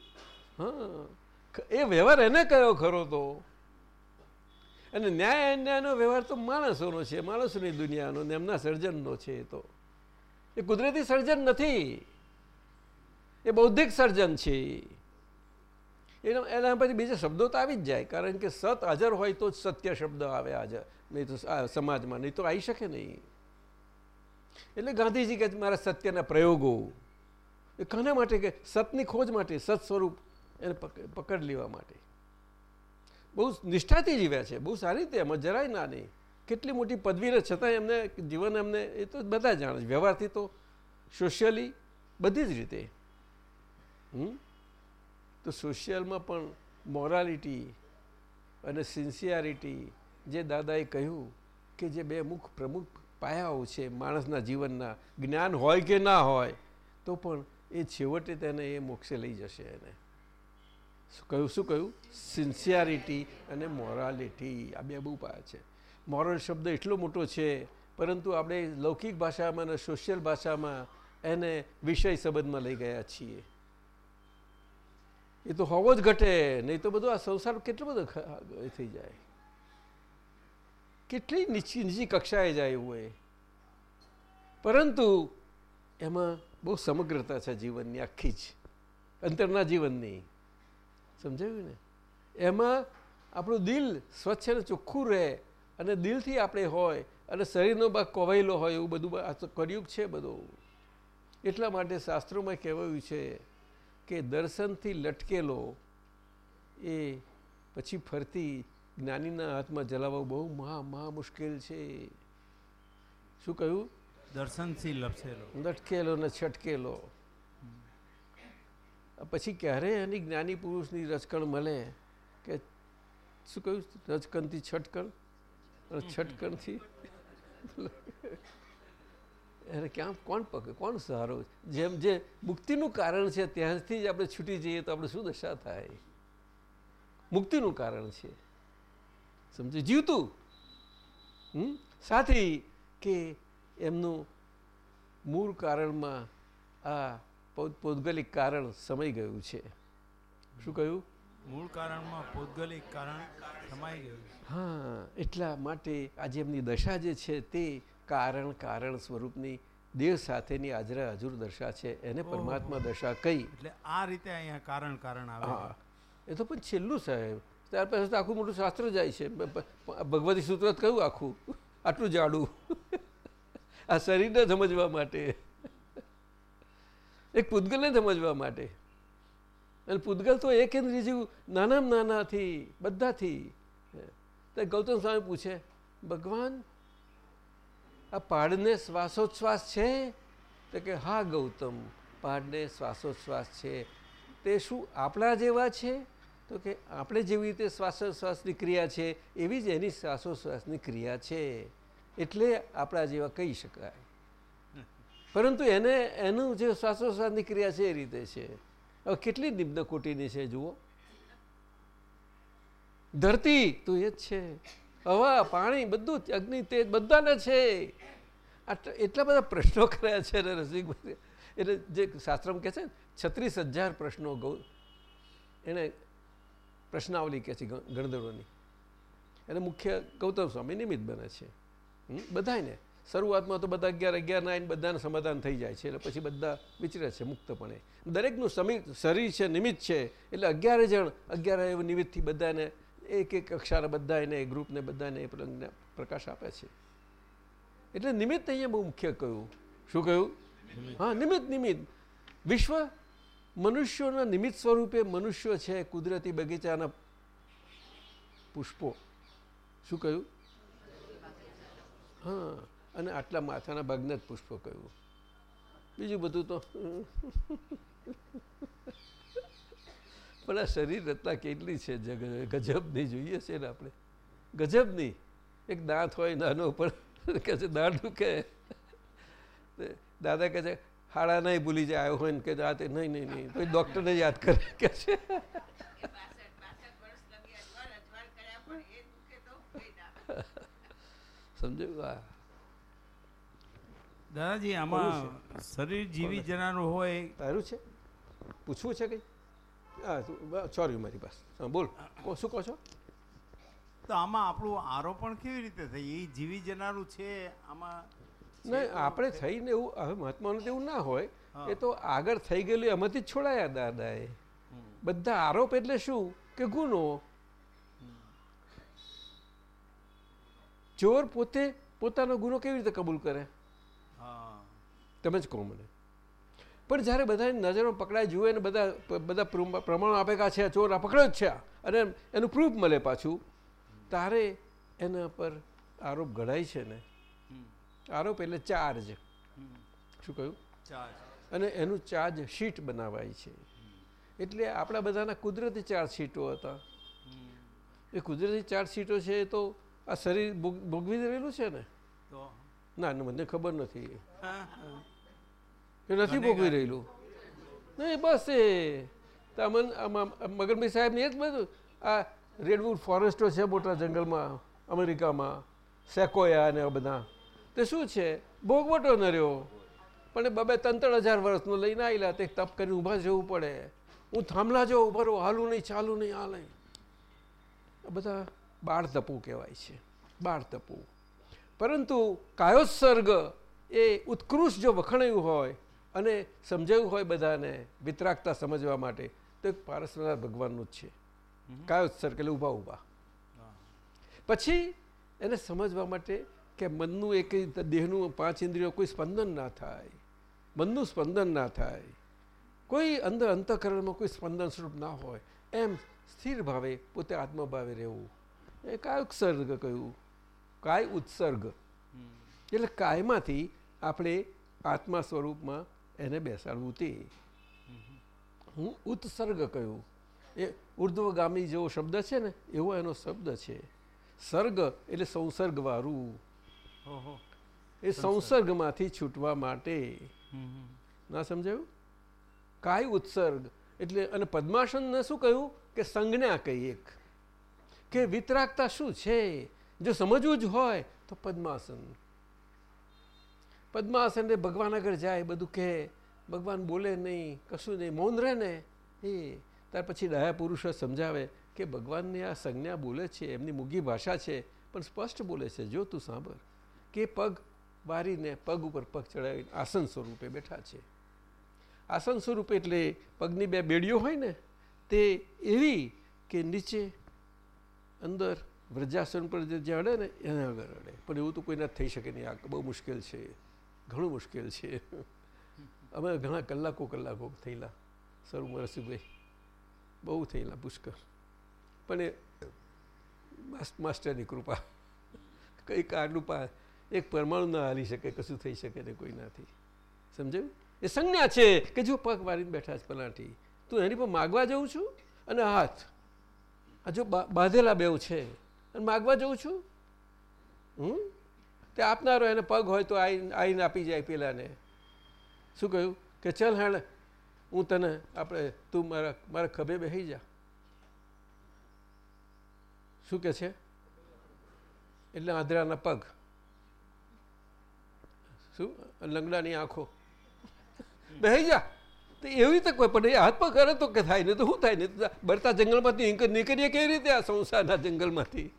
હા. એ વ્યવહાર એને કયો ખરો તો? અને ન્યાય, અન્યાયનો વ્યવહાર તો માણસોનો છે. માણસોની દુનિયાનો ને એમના સર્જનનો છે એ તો. એ કુદરતી સર્જન નથી. એ બૌદ્ધિક સર્જન છે. એના પછી બીજા શબ્દો તો આવી જ જાય. કારણ કે સત હાજર હોય તો જ સત્ય શબ્દ આવે હાજર નહીં તો સમાજમાં, નહીં તો આવી શકે નહીં. એટલે ગાંધીજી કે મારા સત્યના પ્રયોગો. એ કોના માટે કે, સતની ખોજ માટે, સત સ્વરૂપ એને પકડ લેવા માટે. બહુ નિષ્ઠાથી જીવ્યા છે. બહુ સારી રીતે, એમાં જરાય ના નહીં. કેટલી મોટી પદવીને છતાં એમને જીવન એમને એ તો બધા જાણે છે. વ્યવહારથી તો સોશિયલી બધી જ રીતે. તો સોશિયલમાં પણ મોરાલિટી અને સિન્સિયારિટી જે દાદાએ કહ્યું કે જે બે મુખ પ્રમુખ પાયાઓ છે, માણસના જીવનના, જ્ઞાન હોય કે ના હોય, તો પણ એ છેવટે તેને એ મોક્ષે લઈ જશે એને. કહ્યું, શું કહ્યું? સિન્સિયારિટી અને મોરાલિટી. આ બે બહુ પાયા છે. મોરલ શબ્દ એટલો મોટો છે, પરંતુ આપણે લૌકિક ભાષામાં અને સોશિયલ ભાષામાં એને વિષય સંબંધમાં લઈ ગયા છીએ. એ તો હોવો જ ઘટે, નહીં તો બધો આ સંસાર કેટલો બધો થઈ જાય. કેટલી નીચી નીચી કક્ષાએ જાય એવું એ પરંતુ એમાં બહુ સમગ્રતા છે જીવનની, આખી જ, અંતરના જીવનની. સમજાયું ને? એમાં આપણું દિલ સ્વચ્છ અને ચોખ્ખું રહે. અને દિલથી આપણે હોય અને શરીરનો ભાગ કોવાયેલો હોય એવું બધું આ તો કળિયુગ છે બધું. એટલા માટે શાસ્ત્રોમાં કહેવાયું છે કે દર્શનથી લટકેલો એ પછી ફરતી જ્ઞાનીના હાથમાં જલાવવો બહુ મહા મહા મુશ્કેલ છે. શું કહ્યું? દર્શનથી લપસેલો લટકેલો ને છટકેલો. પછી ક્યારે એની જ્ઞાની પુરુષની રચકણ મળે? કે શું કહ્યું? રચકણથી છટકણ? છટકણથી. એને ક્યાં, કોણ પકડે કોણ સહારો? જેમ જે મુક્તિનું કારણ છે, ત્યાંથી જ આપણે છૂટી જઈએ તો આપણે શું દશા થાય? મુક્તિનું કારણ છે. સમજે? જીવતું. હમ? સાથી કે એમનું મૂળ કારણમાં આ પૌદ્ગલિક કારણ સમય ગયું છે. શું કહ્યું? મૂળ કારણમાં ભૌગોલિક કારણ સમાઈ ગયું હા એટલા માટે આજે એમની દશા જે છે તે કારણ કારણ સ્વરૂપની દેવ સાથેની હાજરા હજુર દશા છે. એને પરમાત્મા દશા કહી. એટલે આ રીતે અહીંયા કારણ કારણ આવે હા. એ તો પણ છેલ્લું સાહેબ. ત્યાર પછી તો આખું મોટું શાસ્ત્ર જાય છે. ભગવતી સૂત્ર કયું આખું. આટલું જાડું. આ શરીરને સમજવા માટે. એક પૂતગલને સમજવા માટે. અને પૂતગલ તો એક ઇન્દ્રિય જેવું નાનામાં નાનાથી બધાથી. ગૌતમ સ્વામી પૂછે ભગવાન આ પાડને શ્વાસોચ્છ્વાસ છે? તો કે હા ગૌતમ પાડને શ્વાસોચ્છ્વાસ છે. તે શું આપણા જેવા છે? તો કે આપણે જેવી રીતે શ્વાસોશ્વાસની ક્રિયા છે એવી જ એની શ્વાસોશ્વાસની ક્રિયા છે. એટલે આપણા જેવા કહી શકાય. પરંતુ એને એનું જે શ્વાસોશ્વાસની ક્રિયા છે એ રીતે છે. હવે કેટલી નિમ્ન કોટીની છે જુઓ. ધરતી તો એ જ છે. હવા પાણી બધું જ, અગ્નિ તેજ બધાને છે. એટલા બધા પ્રશ્નો કર્યા છે ને રસિકભાઈ. એટલે જે શાસ્ત્રમાં કહે છે છત્રીસ હજાર પ્રશ્નો ગૌ એને પ્રશ્નાવલી કહે છે ગણદળોની એને મુખ્ય ગૌતમ સ્વામી નિમિત્ત બને છે. હમ? શરૂઆતમાં તો બધા અગિયાર અગિયાર ના આવીને બધાને સમાધાન થઈ જાય છે. એટલે પછી બધા વિચરે છે મુક્તપણે. દરેકનું સમી શરીર છે નિમિત્ત છે. એટલે અગિયાર જણ અગિયાર એવું નિમિત્તથી બધાને એક એક અક્ષર બધા એને ગ્રુપને બધાને એ પ્રલંગને પ્રકાશ આપે છે. એટલે નિમિત્ત અહીંયા બહુ મુખ્ય કહ્યું. શું કહ્યું? હા નિમિત્ત નિમિત્ત. વિશ્વ મનુષ્યોના નિમિત્ત સ્વરૂપે મનુષ્યો છે કુદરતી બગીચાના પુષ્પો. શું કહ્યું? હા. અને આટલા માથાના ભાગના જ પુષ્પો કહ્યું બીજું બધું તો પણ આ શરીર રચના કેટલી છે? ગજબની જોઈએ છે ને આપણે. ગજબની. એક દાંત હોય નાનો પણ કહે છે દાંત દુખે. દાદા કહે છે હાડા નહીં ભૂલી જાય આવ્યો હોય ને કે આ તે નહીં નહીં નહીં. તો ડૉક્ટરને યાદ કરે કે છે. સમજ્યું? હા દાદાજી આમાં શરીર જીવી જનારું હોય તારું છે? પૂછવું છે કંઈ? હા સોરી મારી પાસે બોલ. શું કહો છો? તો આમાં આપણું આરોપણ કેવી રીતે થઈ? એ જીવી જનારું છે આમાં નહીં આપણે થઈને એવું હવે મહાત્માનું તેવું ના હોય. એ તો આગળ થઈ ગયેલું એમાંથી જ છોડાયા દાદાએ. બધા આરોપ એટલે શું? કે ગુનો. ચોર પોતે પોતાનો ગુનો કેવી રીતે કબૂલ કરે? તમે જ કહો મને. પણ જ્યારે બધાની નજરમાં પકડાય જુએ ને બધા બધા પ્રમ- પ્રમાણો આપે કે છે આ ચોર આ પકડ્યો જ છે. અને એનું પ્રૂફ મળે પાછું. તારે એના પર આરોપ ઘડાય છે ને? આરોપ એટલે ચાર્જ શું કહ્યું? ચાર્જ અને એનું ચાર્જ શીટ બનાવાય છે. એટલે આપણા બધાના કુદરતી ચાર્જ શીટો હતા. એ કુદરતી ચાર્જ શીટો છે એ તો આ શરીર ભોગ- ભોગવી રહેલું છે ને? ના મને ખબર નથી. હા, એ નથી ભોગવી રહેલું. નહીં બસ એ. તમન મગનભાઈ સાહેબને એ જ બધું. આ રેડવુડ ફોરેસ્ટો છે મોટા જંગલમાં અમેરિકામાં સેકોયા ને આ બધા. તે શું છે? ભોગવટો ન રહ્યો. પણ એ બબે ત્રણ ત્રણ હજાર વર્ષનો લઈને આવેલા તે તપ કરીને ઊભા જવું પડે. હું થાંભલા જો ઊભા રહું. હાલું નહીં ચાલું નહીં હાલ આ બધા બાળ તપુ કહેવાય છે. બાળ તપુ. પરંતુ કાયોત્સર્ગ એ ઉત્કૃષ્ટ જો વખણાયું હોય અને સમજાયું હોય બધાને વિતરાગતા સમજવા માટે તો એક પારસનાથ ભગવાનનું જ છે. કયો એટલે ઊભા ઊભા. પછી એને સમજવા માટે કે મનનું એક દેહનું પાંચ ઇન્દ્રિયો કોઈ સ્પંદન ના થાય મનનું સ્પંદન ના થાય કોઈ અંદર અંતઃકરણમાં કોઈ સ્પંદન સ્વરૂપ ના હોય એમ સ્થિર ભાવે પોતે આત્મભાવે રહેવું. એ કાય ઉત્સર્ગ કહ્યું. કાય ઉત્સર્ગ. એટલે કાયમાંથી આપણે આત્મા સ્વરૂપમાં એને બેસાડવું તે. હું ઉત્સર્ગ કહ્યું. એ ઉર્ધ્વગામી જેવો શબ્દ છે ને એવો એનો શબ્દ છે. સર્ગ એટલે સંસર્ગવાળું. એ સંસર્ગમાંથી છૂટવા માટે. ના સમજાયું? કાય ઉત્સર્ગ. એટલે અને પદ્માસનને શું કહ્યું? કે સંજ્ઞા કહી એક. કે વિતરાગતા શું છે? જો સમજવું જ હોય તો પદ્માસન. પદ્માસન રે ભગવાન આગળ જાય, બધું કહે. ભગવાન બોલે નહીં, કશું નહીં, મૌન રહે ને. એ ત્યાર પછી ડાયા પુરુષો સમજાવે કે ભગવાનની આ સંજ્ઞા બોલે છે, એમની મૂગી ભાષા છે, પણ સ્પષ્ટ બોલે છે. જો તું સાંભળ કે પગ વારીને પગ ઉપર પગ ચડાવીને આસન સ્વરૂપે બેઠા છે. આસન સ્વરૂપે એટલે પગની બે બેડીઓ હોય ને, તે એવી કે નીચે અંદર વ્રજાસન પર જે અડે ને, એને આગળ અડે. પણ એવું તો કોઈના થઈ શકે નહીં. આ બહુ મુશ્કેલ છે. ઘણું મુશ્કેલ છે. અમે ઘણા કલાકો કલાકો થયેલા. સરું રસીભાઈ બહુ થયેલા પુષ્કર પણ એ માસ- માસ્ટરની કૃપા. કંઈક કારનું પા એક પરમાણુ ના હાલી શકે, કશું થઈ શકે ને કોઈ નાથી સમજાયું? એ સંજ્ઞા છે કે જો પગ વારીને બેઠા છે પલાઠી, તું એની પર માગવા જઉં છું? અને હાથ. આ જો બાંધેલા બેવ છે. અને માગવા જઉં છું? હમ? તે આપનારો એને પગ હોય તો આઈ આઈને આપી જાય પેલાને. શું કહ્યું? કે ચલ હેણ, હું તને આપણે, તું મારા મારા ખભે બેસી જા. શું કે છે? એટલે આંધળાના પગ. શું? લંગડાની આંખો. બેસી જા. તો એવી રીતે કોઈ, પણ એ હાથ પગ કરે તો કે થાય ને તો શું થાય? ને બરતા જંગલમાંથી નીક- નીકળીએ કેવી રીતે આ સંસારના જંગલમાંથી?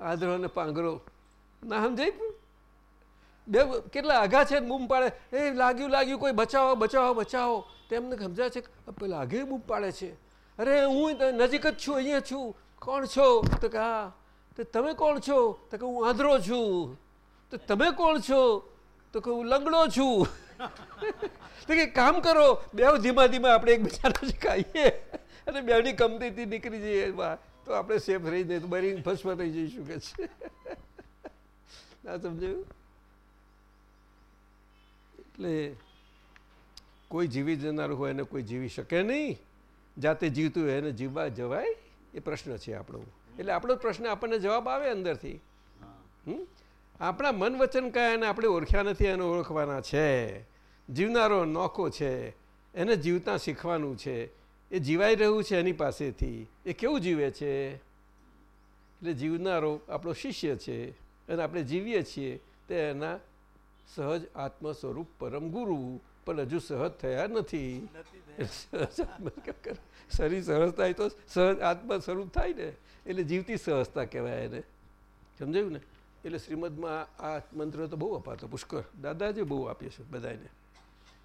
આંધળો અને પાંગરો. ના સમજાય બે કેટલા આઘા છે બૂમ પાડે. એ લાગ્યું લાગ્યું, કોઈ બચાવો બચાવો બચાવો. તેમને સમજાય છે પેલા આઘે બૂમ પાડે છે. અરે, હું નજીક જ છું, અહીંયા છું. કોણ છો? તો કે, હા. તો તમે કોણ છો? તો કે, હું આંધળો છું. તો તમે કોણ છો? તો કે, હું લંગડો છું. તો કે, કામ કરો. બે ધીમા ધીમા આપણે એકબીજાને શીખાઈએ. અને બેની કંપનીથી નીકળી જઈએ. તો આપણે સેફ રહી નહીં તો બરી ફસવા થઈ જઈશું કે છે. ના સમજાયું? એટલે કોઈ જીવી જનાર હોય એને કોઈ જીવી શકે નહીં. જાતે જીવતું હોય એને જીવવા જવાય, એ પ્રશ્ન છે આપણો. એટલે આપણો પ્રશ્ન આપણને જવાબ આવે અંદરથી? આપણા મન વચન કાયાને આપણે ઓળખ્યા નથી એને ઓળખવાના છે. જીવનારો નોખો છે. એને જીવતા શીખવાનું છે. એ જીવાઈ રહ્યું છે એની પાસેથી. એ કેવું જીવે છે? એટલે જીવનારો આપણો શિષ્ય છે અને આપણે જીવીએ છીએ તે એના સહજ આત્મ સ્વરૂપ પરમ ગુરુ. પણ હજુ સહજ થયા નથી. શરીર સહજ થાય તો સહજ આત્મ સ્વરૂપ થાય ને. એટલે જીવતી સહજતા કહેવાય એને. સમજાયું ને? એટલે શ્રીમદમાં આ મંત્ર તો બહુ અપાતો. પુષ્કર દાદાજી બહુ આપીએ છે બધાને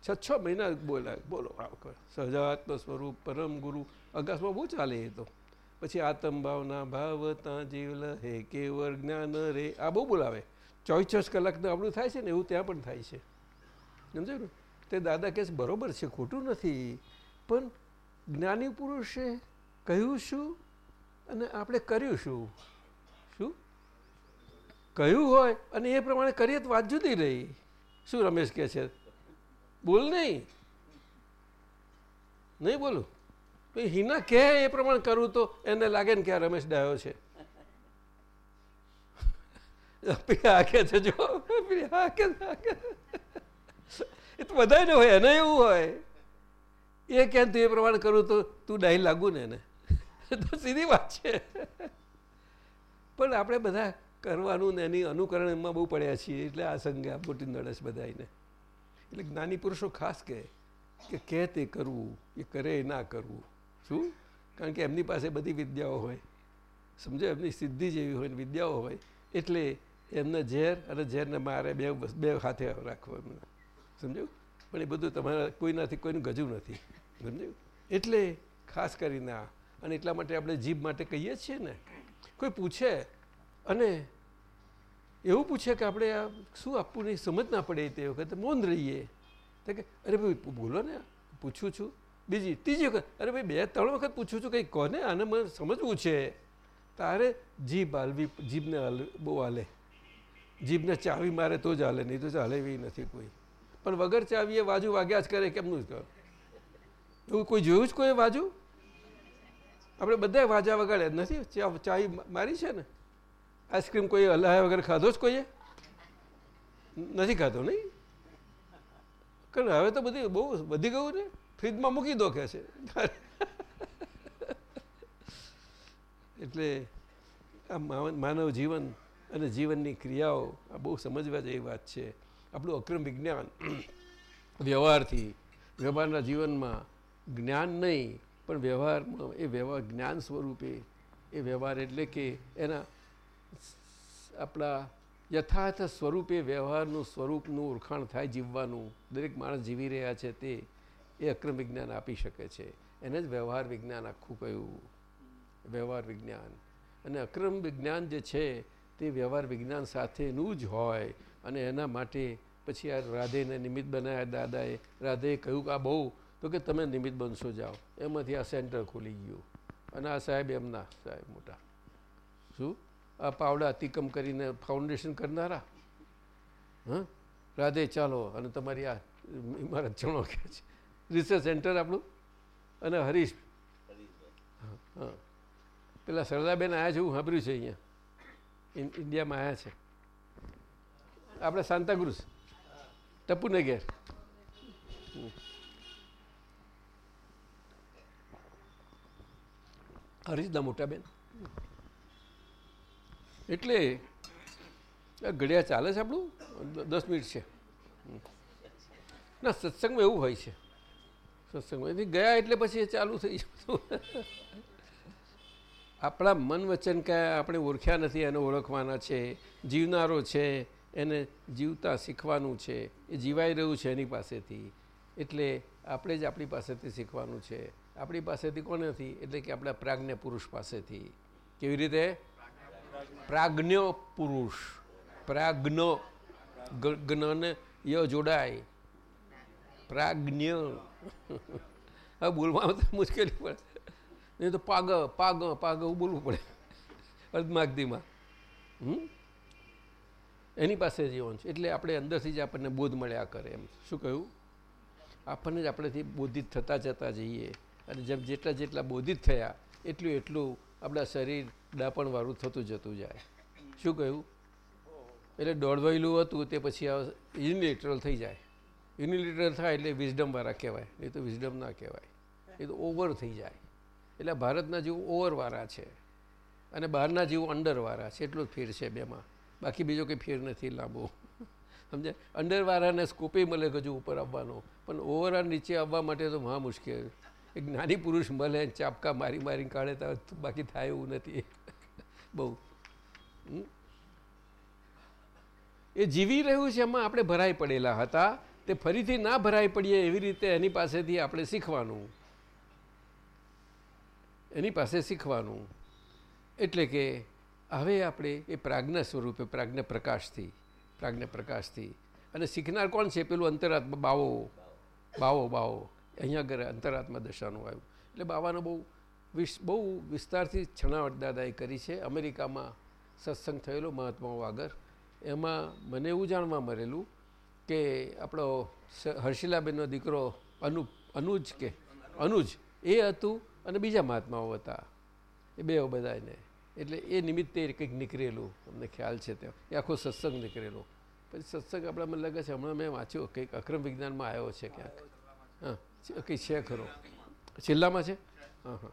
છ છ મહિના બોલાય બોલો સહજાત્મ સ્વરૂપ પરમ ગુરુ. અગાસમાં બહુ ચાલે એ તો. પછી આત્મ ભાવના ભાવતા જીવલ હે કેવર જ્ઞાન રે. આ બહુ બોલાવે. ચોવીસ ચોવીસ કલાકનું આપણું થાય છે ને એવું ત્યાં પણ થાય છે. સમજાયું ને? તે દાદા કહે છે, બરોબર છે, ખોટું નથી. પણ જ્ઞાની પુરુષે કહ્યું શું અને આપણે કર્યું શું? શું? કહ્યું હોય અને એ પ્રમાણે કરીએ તો વાત જુદી રહી. શું રમેશ કહે છે? બોલ નહીં. નહીં બોલું? હિના કહે એ પ્રમાણે કરું તો એને લાગે ને કે આ રમેશ ડાયો છે. હાકે છે જો બધાને હોય, એને એવું હોય. એ કે તું એ પ્રમાણે કરું તો તું ડાહી લાગુ ને એને. તો સીધી વાત છે. પણ આપણે બધા કરવાનું ને એની અનુકરણ એમાં બહુ પડ્યા છીએ, એટલે આ સંજ્ઞા મોટી નડસ બધાને એટલે જ્ઞાની પુરુષો ખાસ કહે કે કે તે કરવું એ કરે એ ના કરવું. શું? કારણ કે એમની પાસે બધી વિદ્યાઓ હોય. સમજો? એમની સિદ્ધિ જેવી હોય વિદ્યાઓ હોય. એટલે એમને ઝેર અને ઝેરને મારે બે બે હાથે રાખવાનું. સમજ્યું પણ એ બધું તમારા કોઈનાથી કોઈનું ગજું નથી. સમજ્યું એટલે ખાસ કરીને અને એટલા માટે આપણે જીભ માટે કહીએ છીએ ને. કોઈ પૂછે અને એવું પૂછે કે આપણે આ શું આપવું નહીં? સમજ ના પડે તે વખતે. મૌન રહીએ. તો કે, અરે ભાઈ બોલો ને, પૂછું છું. બીજી, ત્રીજી વખત, અરે ભાઈ, બે, ત્રણ વખત પૂછું છું, કંઈ કોને? આને મને સમજવું છે. તારે જીભ હાલવી જીભને બહુ હાલે. જીભને ચાવી મારે તો જ હાલે, નહીં તો ચાલે એવી નથી કોઈ. પણ વગર ચાવીએ વાજુ વાગ્યા જ કરે, કેમનું જ એવું કોઈ જોયું જ કોઈ વાજુ? આપણે બધા વાજા વગાડ્યા નથી. ચાવી મારી છે ને? આઈસ્ક્રીમ કોઈ હલાયા વગર ખાધો જ કોઈએ? નથી ખાધો, નહીં? કારણ હવે તો બધી બહુ વધી ગયું ને, ફ્રીજમાં મૂકી દો કે છે. એટલે આ માનવ જીવન અને જીવનની ક્રિયાઓ આ બહુ સમજવા જેવી વાત છે. આપણું અક્રમ વિજ્ઞાન, વ્યવહારથી, વ્યવહારના જીવનમાં જ્ઞાન નહીં, પણ વ્યવહારમાં એ વ્યવહાર જ્ઞાન સ્વરૂપે, એ વ્યવહાર એટલે કે એના આપણા યથાર્થ સ્વરૂપે વ્યવહારનું સ્વરૂપનું ઓળખાણ થાય જીવવાનું, દરેક માણસ જીવી રહ્યા છે તે, એ અક્રમ વિજ્ઞાન આપી શકે છે. એને જ વ્યવહાર વિજ્ઞાન આખું કહ્યું. વ્યવહાર વિજ્ઞાન. અને અક્રમ વિજ્ઞાન જે છે, તે વ્યવહાર વિજ્ઞાન સાથેનું જ હોય. અને એના માટે પછી આ રાધેને નિમિત્ત બનાવ્યા દાદાએ, રાધેએ કહ્યું કે આ બહુ, તો કે તમે નિમિત્ત બનશો, જાઓ. એમાંથી આ સેન્ટર ખુલી ગયું. અને આ સાહેબ એમના સાહેબ મોટા. શું? પાવડા અતિકમ કરીને ફાઉન્ડેશન કરનારા? હં? રાધે ચાલો, અને તમારી આ ઇમારત ચણો કે છે. રિસર્ચ સેન્ટર આપણું? અને હરીશ? હા. પેલા સરદાબેન આવ્યા છે, હું સાંભળ્યું છે અહીંયા. ઇન્ડિયામાં આવ્યા છે. આપણે સાંતાક્રુઝ ટપુને ઘેર. હરીશના મોટા બેન. એટલે ઘડિયા ચાલે છે આપણું? દસ મિનિટ છે. ના, સત્સંગમાં એવું હોય છે. સત્સંગમાં. એથી ગયા એટલે પછી એ ચાલુ થઈ જતું. આપણા મન વચન કયા આપણે ઓળખ્યા નથી, એને ઓળખવાના છે, જીવનારો છે, એને જીવતા શીખવાનું છે, એ જીવાઈ રહ્યું છે એની પાસેથી. એટલે આપણે જ આપણી પાસેથી શીખવાનું છે. આપણી પાસેથી કોનેથી એટલે કે આપણા પ્રાજ્ઞ પુરુષ પાસેથી. કેવી રીતે? પ્રાજ્ઞ પુરુષ પ્રાજ્ઞ જ્ઞાન ય જોડાય. પ્રાજ્ઞ. હવે બોલવામાં તો મુશ્કેલી પડે. નહીં તો પાગ પાગ પાગ બોલવું પડે. અર્ધમાગધીમાં. હમ? એની પાસે જીવન છે. એટલે આપણે અંદરથી જ આપણને બોધ મળ્યા કરે એમ. શું કહ્યું? આપણને જ આપણેથી બોધિત થતા જતા જઈએ. અને જેમ જેટલા જેટલા બોધિત થયા, એટલું એટલું આપણા શરીર ડાપણવાળું થતું જતું જાય. શું કહ્યું? એટલે દોડવાયેલું હતું તે પછી યુનિલેટરલ થઈ જાય. યુનિલેટરલ થાય એટલે વિઝડમવાળા કહેવાય એ તો વિઝડમ ના કહેવાય. એ તો ઓવર થઈ જાય. એટલે ભારતના જેવું ઓવરવાળા છે અને બહારના જેવું અંડરવાળા છે, એટલો જ ફેર છે બેમાં બાકી બીજો કંઈ ફેર નથી લાંબો. સમજે અંડરવાળાને સ્કોપે મળે હજુ ઉપર આવવાનો. પણ ઓવરઆલ નીચે આવવા માટે તો મહા મુશ્કેલ. એક નાની પુરુષ મળે ચાપકા મારી મારી કાઢે તો બાકી થાય એવું નથી. બહુ? એ જીવી રહ્યું છે, એમાં આપણે ભરાઈ પડેલા હતા. તે ફરીથી ના ભરાઈ પડીએ એવી રીતે એની પાસેથી આપણે શીખવાનું. એની પાસે શીખવાનું. એટલે કે હવે આપણે એ પ્રાજ્ઞ સ્વરૂપે, પ્રાજ્ઞ પ્રકાશથી પ્રાજ્ઞ પ્રકાશથી. અને શીખનાર કોણ છે પેલું અંતરાત્મા? બાવો. બાવો બાવો. અહીંયા આગળ અંતરાત્મા દશાનું આવ્યું. એટલે બાવાનો બહુ વિશ, બહુ વિસ્તારથી છણાવટ દાદાએ કરી છે. અમેરિકામાં સત્સંગ થયેલો મહાત્માઓ આગળ. એમાં મને એવું જાણવા મળેલું કે આપણો હર્ષિલાબેનનો દીકરો અનુ, અનુજ કે, અનુજ, એ હતું અને બીજા મહાત્માઓ હતા. એ બે બધાને એટલે એ નિમિત્તે કંઈક નીકળેલું. અમને ખ્યાલ છે તે. આખો સત્સંગ નીકળેલો. પછી સત્સંગ આપણા મને લાગે છે. હમણાં મેં વાંચ્યો કંઈક અક્રમ વિજ્ઞાનમાં આવ્યો છે ક્યાંક. હા. કંઈક છે ખરો? છેલ્લામાં છે? હા હા.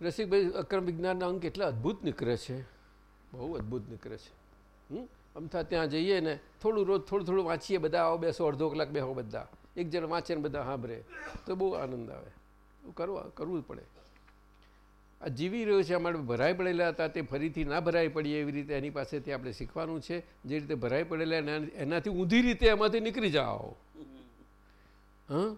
રસિકભાઈ, અક્રમ વિજ્ઞાનના અંક એટલા અદ્ભુત નીકળે છે. બહુ અદ્ભુત નીકળે છે. હમ? અમથા ત્યાં જઈએ ને થોડું રોજ થોડું થોડું વાંચીએ બધા, આવો બેસો, અડધો કલાક બેહો બધા. એક જણ વાંચે ને બધા સાંભળે. તો બહુ આનંદ આવે. કરવા, કરવું જ પડે. આ જીવી રહ્યો છે અમારે ભરાઈ પડેલા હતા, તે ફરીથી ના ભરાઈ પડીએ એવી રીતે એની પાસેથી આપણે શીખવાનું છે. જે રીતે ભરાઈ પડેલા, એના- એનાથી ઊંધી રીતે એમાંથી નીકળી જાઓ. હં?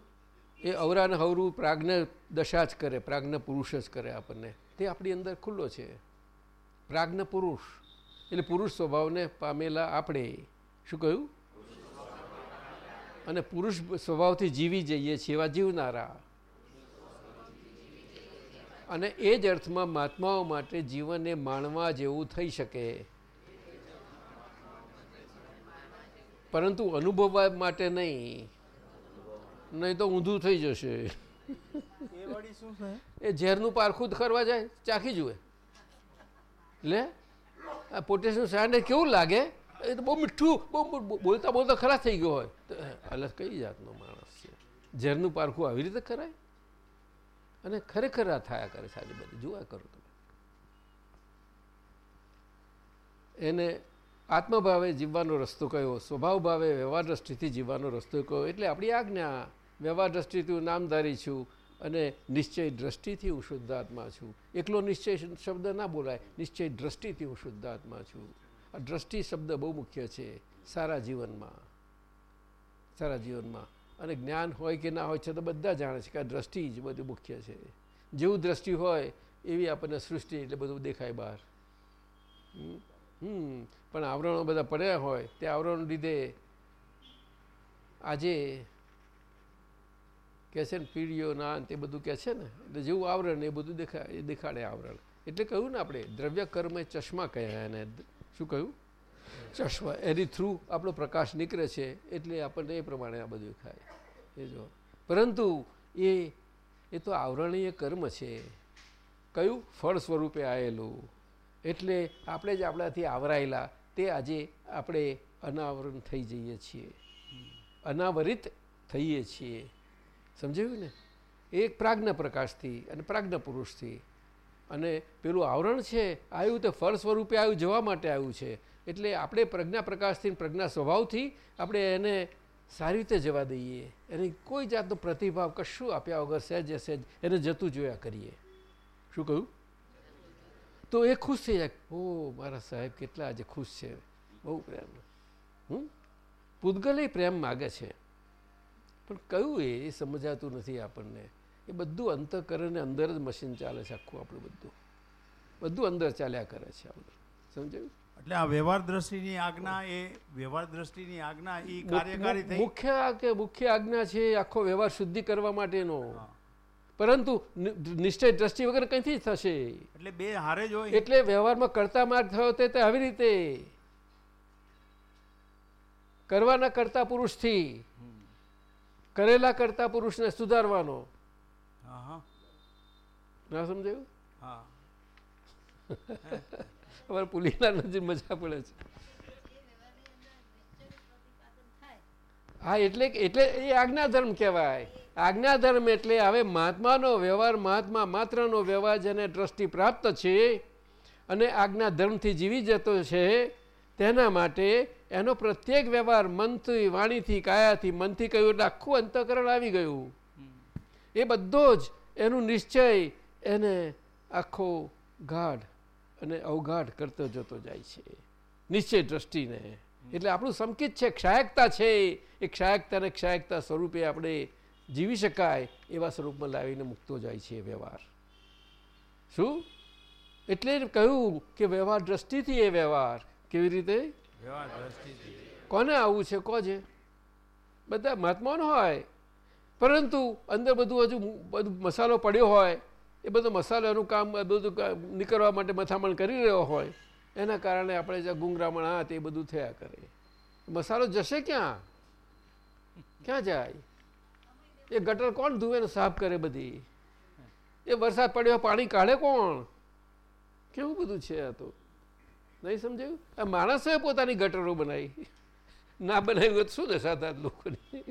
એ અવરાને હવરું પ્રાજ્ઞ દશા જ કરે, પ્રાજ્ઞ પુરુષ જ કરે આપણને. તે આપણી અંદર ખુલ્લો છે. પ્રાજ્ઞ પુરુષ. એટલે પુરુષ સ્વભાવને પામેલા આપણે. શું કહ્યું? અને પુરુષ સ્વભાવથી જીવી જઈએ છીએ એવા જીવનારા. અને એ જ અર્થમાં મહાત્માઓ માટે જીવનને માણવા જેવું થઈ શકે. પરંતુ અનુભવવા માટે નહીં. નહીં તો ઊંધું થઈ જશે. એ ઝેરનું પારખું કરવા જાય ચાખી જુએ. લે? આ પોટેશિયમ સાયનાઇડ કેવું લાગે? એ તો બહુ મીઠું બહુ બોલતા બોલતા ખરાબ થઈ ગયો હોય. તો અલગ કઈ જાતનો માણસ છે? ઝેરનું પારખું આવી રીતે કરાય અને ખરેખર આ થયા કરે આજે બધી? જોવા કરો તમે. એને આત્મભાવે જીવવાનો રસ્તો કયો? સ્વભાવ ભાવે વ્યવહાર દ્રષ્ટિથી જીવવાનો રસ્તો કયો? એટલે આપણી આજ્ઞા વ્યવહાર દ્રષ્ટિથી હું નામધારી છું અને નિશ્ચય દ્રષ્ટિથી હું શુદ્ધાત્મા છું. એકલો નિશ્ચય શબ્દ ના બોલાય, નિશ્ચય દ્રષ્ટિથી હું શુદ્ધાત્મા છું. આ દ્રષ્ટિ શબ્દ બહુ મુખ્ય છે સારા જીવનમાં. સારા જીવનમાં. અને જ્ઞાન હોય કે ના હોય છે તો બધા જાણે છે કે આ દ્રષ્ટિ જ બધું મુખ્ય છે. જેવું દ્રષ્ટિ હોય એવી આપણને સૃષ્ટિ એટલે બધું દેખાય બહાર. હમ. પણ આવરણો બધા પડ્યા હોય તે આવરણો લીધે આજે કહે છે ને પીડીઓ ના તે બધું કહે છે ને, એટલે જેવું આવરણ એ બધું દેખાય એ દેખાડે આવરણ. એટલે કહ્યું ને આપણે દ્રવ્ય કર્મ ચશ્મા કહ્યા એને. શું કહ્યું? ચશ્મા. એની થ્રુ આપણો પ્રકાશ નીકળે છે, એટલે આપણને એ પ્રમાણે આ બધું ખાય એ જો. પરંતુ એ એ તો આવરણીય કર્મ છે. કયું? ફળ સ્વરૂપે આવેલું એટલે આપણે જ આપણાથી આવરાયેલા. તે આજે આપણે અનાવરણ થઈ જઈએ છીએ. અનાવરિત થઈએ છીએ. સમજાયું ને? એક પ્રાજ્ઞ પ્રકાશથી અને પ્રાજ્ઞ પુરુષથી. અને પેલું આવરણ છે, આવ્યું તે ફળ સ્વરૂપે આવ્યું, જવા માટે આવ્યું છે. એટલે આપણે પ્રજ્ઞા પ્રકાશથી પ્રજ્ઞા સ્વભાવથી આપણે એને સારી રીતે જવા દઈએ. એને કોઈ જાતનો પ્રતિભાવ કશું આપ્યા વગર સહેજ સહેજ એને જતું જોયા કરીએ. શું કહ્યું? તો એ ખુશ થઈ જાય. ઓ મારા સાહેબ, કેટલા આજે ખુશ છે. બહુ પ્રેમ હમ? પૂતગલે પ્રેમ માગે છે. પણ કયું એ? એ સમજાતું નથી આપણને. એ બધું અંતઃકરણને અંદર જ મશીન ચાલે છે આખું આપણું બધું. બધું અંદર ચાલ્યા કરે છે આ સમજાયું? એટલે આ વ્યવહાર દ્રષ્ટિની આજ્ઞા એ વ્યવહાર દ્રષ્ટિની આજ્ઞા એ કાર્યકારી થઈ? મુખ્ય કે મુખ્ય આજ્ઞા છે આખો વ્યવહાર શુદ્ધિ કરવા માટેનો. પરંતુ નિશ્ચય દ્રષ્ટિ વગર કંઈથી થશે? એટલે બે હારે જ હોય. એટલે વ્યવહારમાં કરતા માર્ગ થયો તે તે આવી રીતે. કરવાના કરતા પુરુષથી. કરેલા કરતા પુરુષને સુધારવાનો. ના સમજાયું? હા. અમારે પુલીના નજીક મજા પડે છે. હા એટલે એટલે એ આજ્ઞાધર્મ કહેવાય. આજ્ઞાધર્મ એટલે હવે મહાત્માનો વ્યવહાર મહાત્મા માત્રનો વ્યવહાર જેને દ્રષ્ટિ પ્રાપ્ત છે અને આજ્ઞાધર્મથી જીવી જતો છે તેના માટે એનો પ્રત્યેક વ્યવહાર મનથી વાણીથી કાયાથી મનથી કહ્યું એટલે આખું અંતઃકરણ આવી ગયું. એ બધો જ એનું નિશ્ચય એને આખો ગાઢ અને અવગાઢ કરતો જતો જાય છે. નિશ્ચય દ્રષ્ટિને. એટલે આપણું સંકિત છે ક્ષાયકતા છે. એ ક્ષાયકતાને ક્ષાયકતા સ્વરૂપે આપણે જીવી શકાય એવા સ્વરૂપમાં લાવીને મૂકતો જાય છે એ વ્યવહાર. શું? એટલે કહ્યું કે વ્યવહાર દ્રષ્ટિથી એ વ્યવહાર. કેવી રીતે? વ્યવહાર આવું કોને આવવું છે? બધા મહાત્માનો હોય. પરંતુ અંદર બધું હજુ બધું મસાલો પડ્યો હોય, એ બધો મસાલો એનું કામ બધું નીકળવા માટે મથામણ કરી રહ્યો હોય, એના કારણે આપણે જે ગુંગરામણ આ તે બધું થયા કરે. મસાલો જશે ક્યાં? ક્યાં જાય? એ ગટર કોણ ધુવે ને સાફ કરે બધી? એ વરસાદ પડ્યો પાણી કાઢે કોણ? કેવું બધું છે આ તો? નહીં સમજાયું? આ માણસે પોતાની ગટરો બનાવી. ના બનાવી હોત શું દશા થાત લોકોની?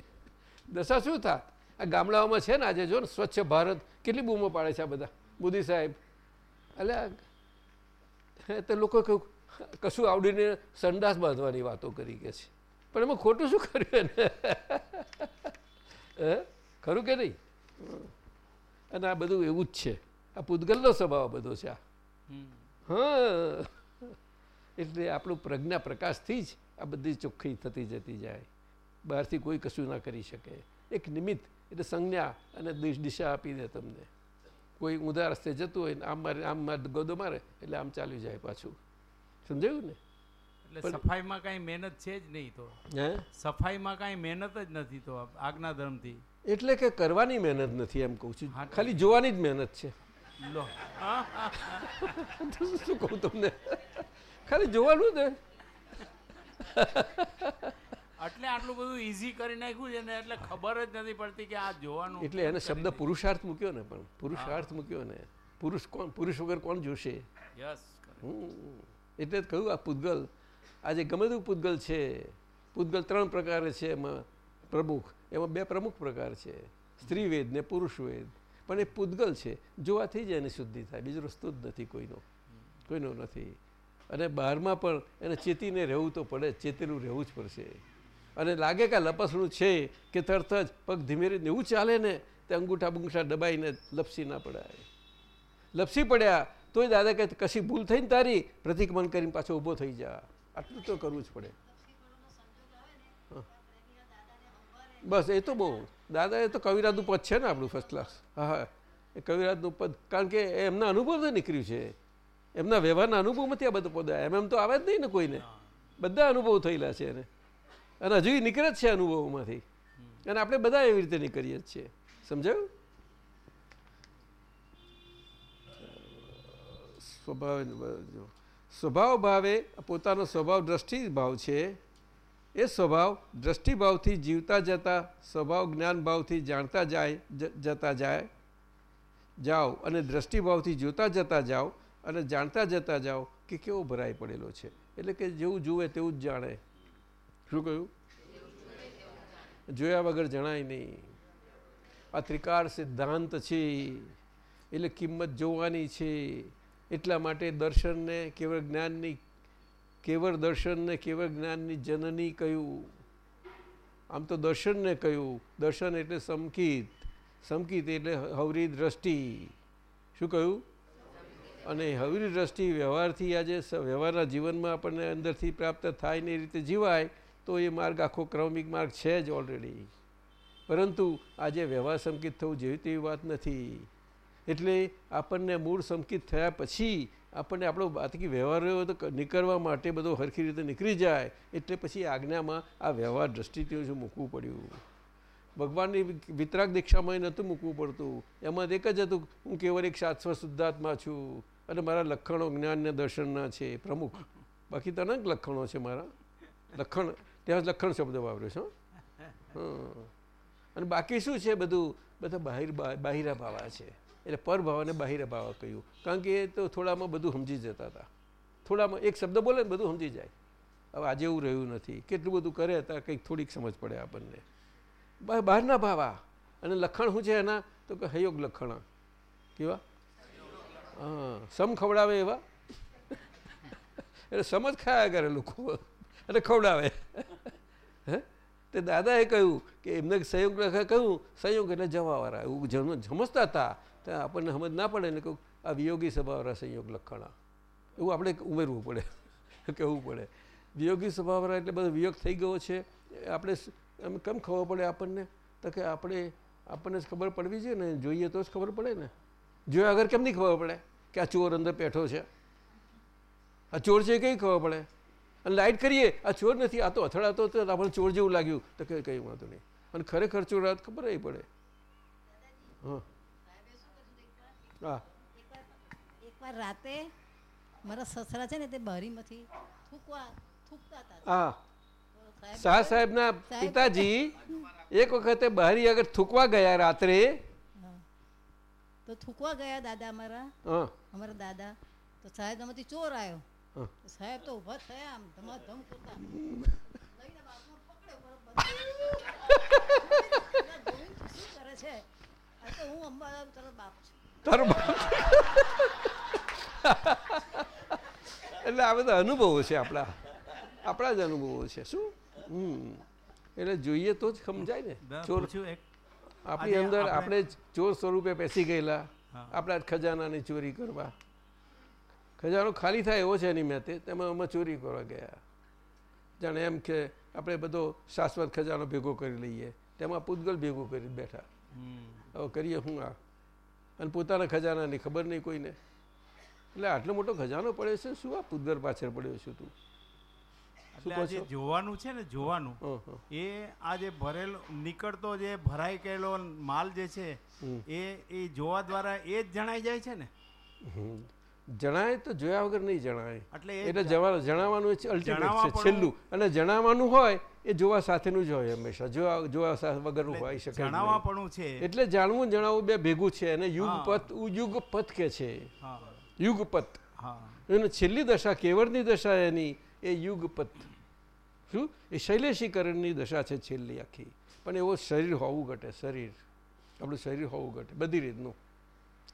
દશા શું થાત? આ ગામડાઓમાં છે ને આજે જો ને સ્વચ્છ ભારત કેટલી બૂમો પાડે છે આ બધા? મોદી સાહેબ. એટલે તો લોકો કહ્યું કશું આવડીને સંડાસ બાંધવાની વાતો કરી કે છે. પણ એમાં ખોટું શું કર્યું એને? હે? ખરું કે નહીં? અને આ બધું એવું જ છે. આ પૂતગલનો સ્વભાવ બધો છે આ. હા. એટલે આપણું પ્રજ્ઞા પ્રકાશથી જ આ બધી ચોખ્ખી થતી જતી જાય. બહારથી કોઈ કશું ના કરી શકે. એક નિમિત્ત એટલે સંજ્ઞા અને દિશ આપી દે તમને. કોઈ ઊંધા રસ્તે જતું હોય ને આમ મારે આમ ગોદો મારે એટલે આમ ચાલ્યું જાય પાછું. સમજાયું ને? એટલે સફાઈમાં કાંઈ મહેનત છે જ નહીં તો. હે? સફાઈમાં કાંઈ મહેનત જ નથી તો આજ્ઞા ધર્મથી એટલે કે કરવાની મહેનત નથી એમ કહું છું. ખાલી જોવાની જ મહેનત છે. લો. શું કહું તમને? ખાલી જોવાનું ને એટલે આટલું બધું ઈઝી કરી નાખ્યું છે ને એટલે ખબર જ નથી પડતી કે આ જોવાનું એટલે એને શબ્દ પુરુષાર્થ મૂક્યો ને પણ. પુરુષાર્થ મૂક્યો ને. પુરુષ કોણ? પુરુષ વગર કોણ જોશે? યસ. એટલે જ કહ્યું આ પૂતગલ. આજે ગમે તેવું પૂતગલ છે. પૂતગલ ત્રણ પ્રકારે છે એમાં પ્રમુખ. એમાં બે પ્રમુખ પ્રકાર છે. સ્ત્રીવેદ ને પુરુષવેદ. પણ એ પૂતગલ છે. જોવાથી જ એની શુદ્ધિ થાય. બીજો રસ્તો જ નથી કોઈનો. કોઈનો નથી. અને બહારમાં પણ એને ચેતીને રહેવું તો પડે, ચેતેલું રહેવું જ પડશે. અને લાગે કે લપસણું છે કે તરત જ પગ ધીમે ધીમે એવું ચાલે ને, તે અંગૂઠા બુંગઠા દબાઈને લપસી ના પડાય. લપસી પડ્યા, તોય દાદા કહે, કશી ભૂલ થઈને તારી? પ્રતિક્રમણ કરીને પાછો ઊભો થઈ જા. આટલું તો કરવું જ પડે. બસ, એ તો બહુ. દાદા એ તો કવિરાજનું પદ છે ને આપણું ફર્સ્ટ ક્લાસ હા એ કવિરાજનું પદ. કારણ કે એમના અનુભવથી નીકળ્યું છે. એમના વ્યવહારના અનુભવમાંથી આ બધું પોદાય એમ એમ તો આવે જ નહીં ને કોઈને. બધા અનુભવ થયેલા છે એને. અને હજુ નીકળે જ છે અનુભવોમાંથી. અને આપણે બધા એવી રીતે નીકળીએ જ છીએ. સમજાયું? સ્વભાવ. સ્વભાવ ભાવે પોતાનો સ્વભાવ દ્રષ્ટિ ભાવ છે. એ સ્વભાવ દ્રષ્ટિભાવથી જીવતા જતા, સ્વભાવ જ્ઞાન ભાવથી જાણતા જાય જતા જાય. જાઓ અને દ્રષ્ટિભાવથી જોતા જતા જાઓ. અને જાણતા જતા જાઓ કે કેવો ભરાઈ પડેલો છે. એટલે કે જેવું જુએ તેવું જ જાણે. શું કહ્યું? જોયા વગર જણાય નહીં. આ ત્રિકાર સિદ્ધાંત છે. એટલે કિંમત જોવાની છે. એટલા માટે દર્શનને કેવળ જ્ઞાનની, કેવળ દર્શનને, કેવળ જ્ઞાનની જનની કહ્યું. આમ તો દર્શનને કહ્યું. દર્શન એટલે સમકિત. સમકિત એટલે હવરી દ્રષ્ટિ શું કહ્યું? અને હવેની દ્રષ્ટિ વ્યવહારથી આજે વ્યવહારના જીવનમાં આપણને અંદરથી પ્રાપ્ત થાય ને એ રીતે જીવાય, તો એ માર્ગ આખો ક્રમિક માર્ગ છે જ ઓલરેડી પરંતુ આજે વ્યવહાર સંકિત થવું જેવી તેવી વાત નથી. એટલે આપણને મૂળ સંકિત થયા પછી આપણને આપણો બાકી વ્યવહાર નીકળવા માટે બધો હરખી રીતે નીકળી જાય, એટલે પછી આજ્ઞામાં આ વ્યવહાર દ્રષ્ટિથી જ મૂકવું પડ્યું. ભગવાનની વિતરાગ દીક્ષામાં એ નહોતું મૂકવું પડતું. એમાં એક જ હતું, હું કેવળ એક શાશ્વત શુદ્ધાત્મા છું. અને મારા લખણો જ્ઞાનને દર્શનના છે પ્રમુખ. બાકી તો લખણો છે મારા. લખણ, ત્યાં લખણ શબ્દ વાપર્યો છે. અને બાકી શું છે બધું? બધા બાહિર બાહિરા ભાવા છે. એટલે પરભાવાને અને ભાવા કહ્યું. કારણ કે એ તો થોડામાં બધું સમજી જતા હતા. થોડામાં એક શબ્દ બોલે ને બધું સમજી જાય. હવે આજે એવું રહ્યું નથી. કેટલું બધું કરે હતા, કંઈક થોડીક સમજ પડે આપણને. બહારના ભાવા. અને લખણ શું છે એના? તો કે હયોગ લખણ. કેવા? સમ ખવડાવે એવા? એટલે સમજ ખાયા કરે લોકો. એટલે ખવડાવે. હે? તે દાદાએ કહ્યું કે એમને સંયોગ કહ્યું સંયોગ એટલે જવાવાળા એવું જમ સમજતા હતા. ત્યાં આપણને સમજ ના પડે ને કહું આ વિયોગી સ્વભાવવાળા સંયોગ લખણા. એવું આપણે ઉમેરવું પડે. કહેવું પડે. વિયોગી સ્વભાવવાળા એટલે બધો વિયોગ થઈ ગયો છે. આપણે એમ કેમ ખબર પડે આપણને? તો કે આપણે, આપણને જ ખબર પડવી જોઈએ ને. જોઈએ તો જ ખબર પડે ને. જોયા અગર કેમ નહીં ખબર પડે કે આ ચોર અંદર બેઠો છે? આ ચોર છે કઈ ખબર પડે? અને લાઇટ કરીએ આ ચોર નથી આ તો અથડાતો આપણને ચોર જેવું લાગ્યું. તો કંઈ કંઈ વાંધો નહીં. અને ખરેખર ચોર રાત ખબર નહીં પડે. હા. હા. એકવાર રાતે મારા સસરા છે ને તે બારીમાંથી થૂકવા થૂકતા હતા. હા. સાહેબ શાહ સાહેબના સાહેબ- પિતાજી એક વખતે બહારી આગળ થૂકવા ગયા રાત્રે. તો થૂકવા ગયા દાદા અમારા? અમારા દાદા. તો સાહેબ એમાંથી ચોર આવ્યો સાહેબ તો ઊભા થયા આમ ધમાધમ કરતા. લઈને બાપનો પકડ્યો બરોબર. એટલે ગોવિંદ તું શું કરે છે આ તો હું અંબા તારો બાપ છું તારો બાપ. એટલે આ બધા અનુભવો છે આપણા. આપણા જ અનુભવો છે. શું? હમ. એટલે જોઈએ તો જ સમજાય ને. ચોર એક આપણી અંદર આપણે- ચોર સ્વરૂપે બેસી ગયેલા. આપણા ખજાનાની ચોરી કરવા. ખજાનો ખાલી થાય એવો છે એની મેતે તેમાં અમે ચોરી કરવા ગયા. જાણે એમ કે આપણે બધો શાશ્વત ખજાનો ભેગો કરી લઈએ તેમાં પૂતગલ ભેગું કરી બેઠા. હવે કરીએ હું આ? અને પોતાના ખજાનાની ખબર નહીં કોઈને. એટલે આટલો મોટો ખજાનો પડ્યો છે શું આ પૂતગર પાછળ પડ્યો છું તું? શું એટલે કહો આ જે છો? જોવાનું છે ને જોવાનું. એ આ જે ભરેલો નીકળતો જે ભરાઈ ગયેલો માલ જે છે એ એ જોવા દ્વારા એ જ જણાઈ જાય છે ને? જણાય તો જોયા વગર નહીં જણાય. એટલે એટલે જણાવવાનું અલ્ટિમેટ છે છેલ્લું. અને જણાવવાનું હોય એ જોવા સાથેનું જ હોય હંમેશા. જોવા જોવા વગરનું હોય શકે જણાવવાનું છે. એટલે જાણવું જણાવવું બે ભેગું છે અને યુગપથ યુગપત કે છે. યુગપત હા. છેલ્લી દશા કેવળની દશા એની એ યુગપત. શું? એ શૈલેષીકરણની દશા છે છેલ્લી આખી. પણ એવો શરીર હોવું ઘટે, શરીર. આપણું શરીર હોવું ઘટે, બધી રીતનું.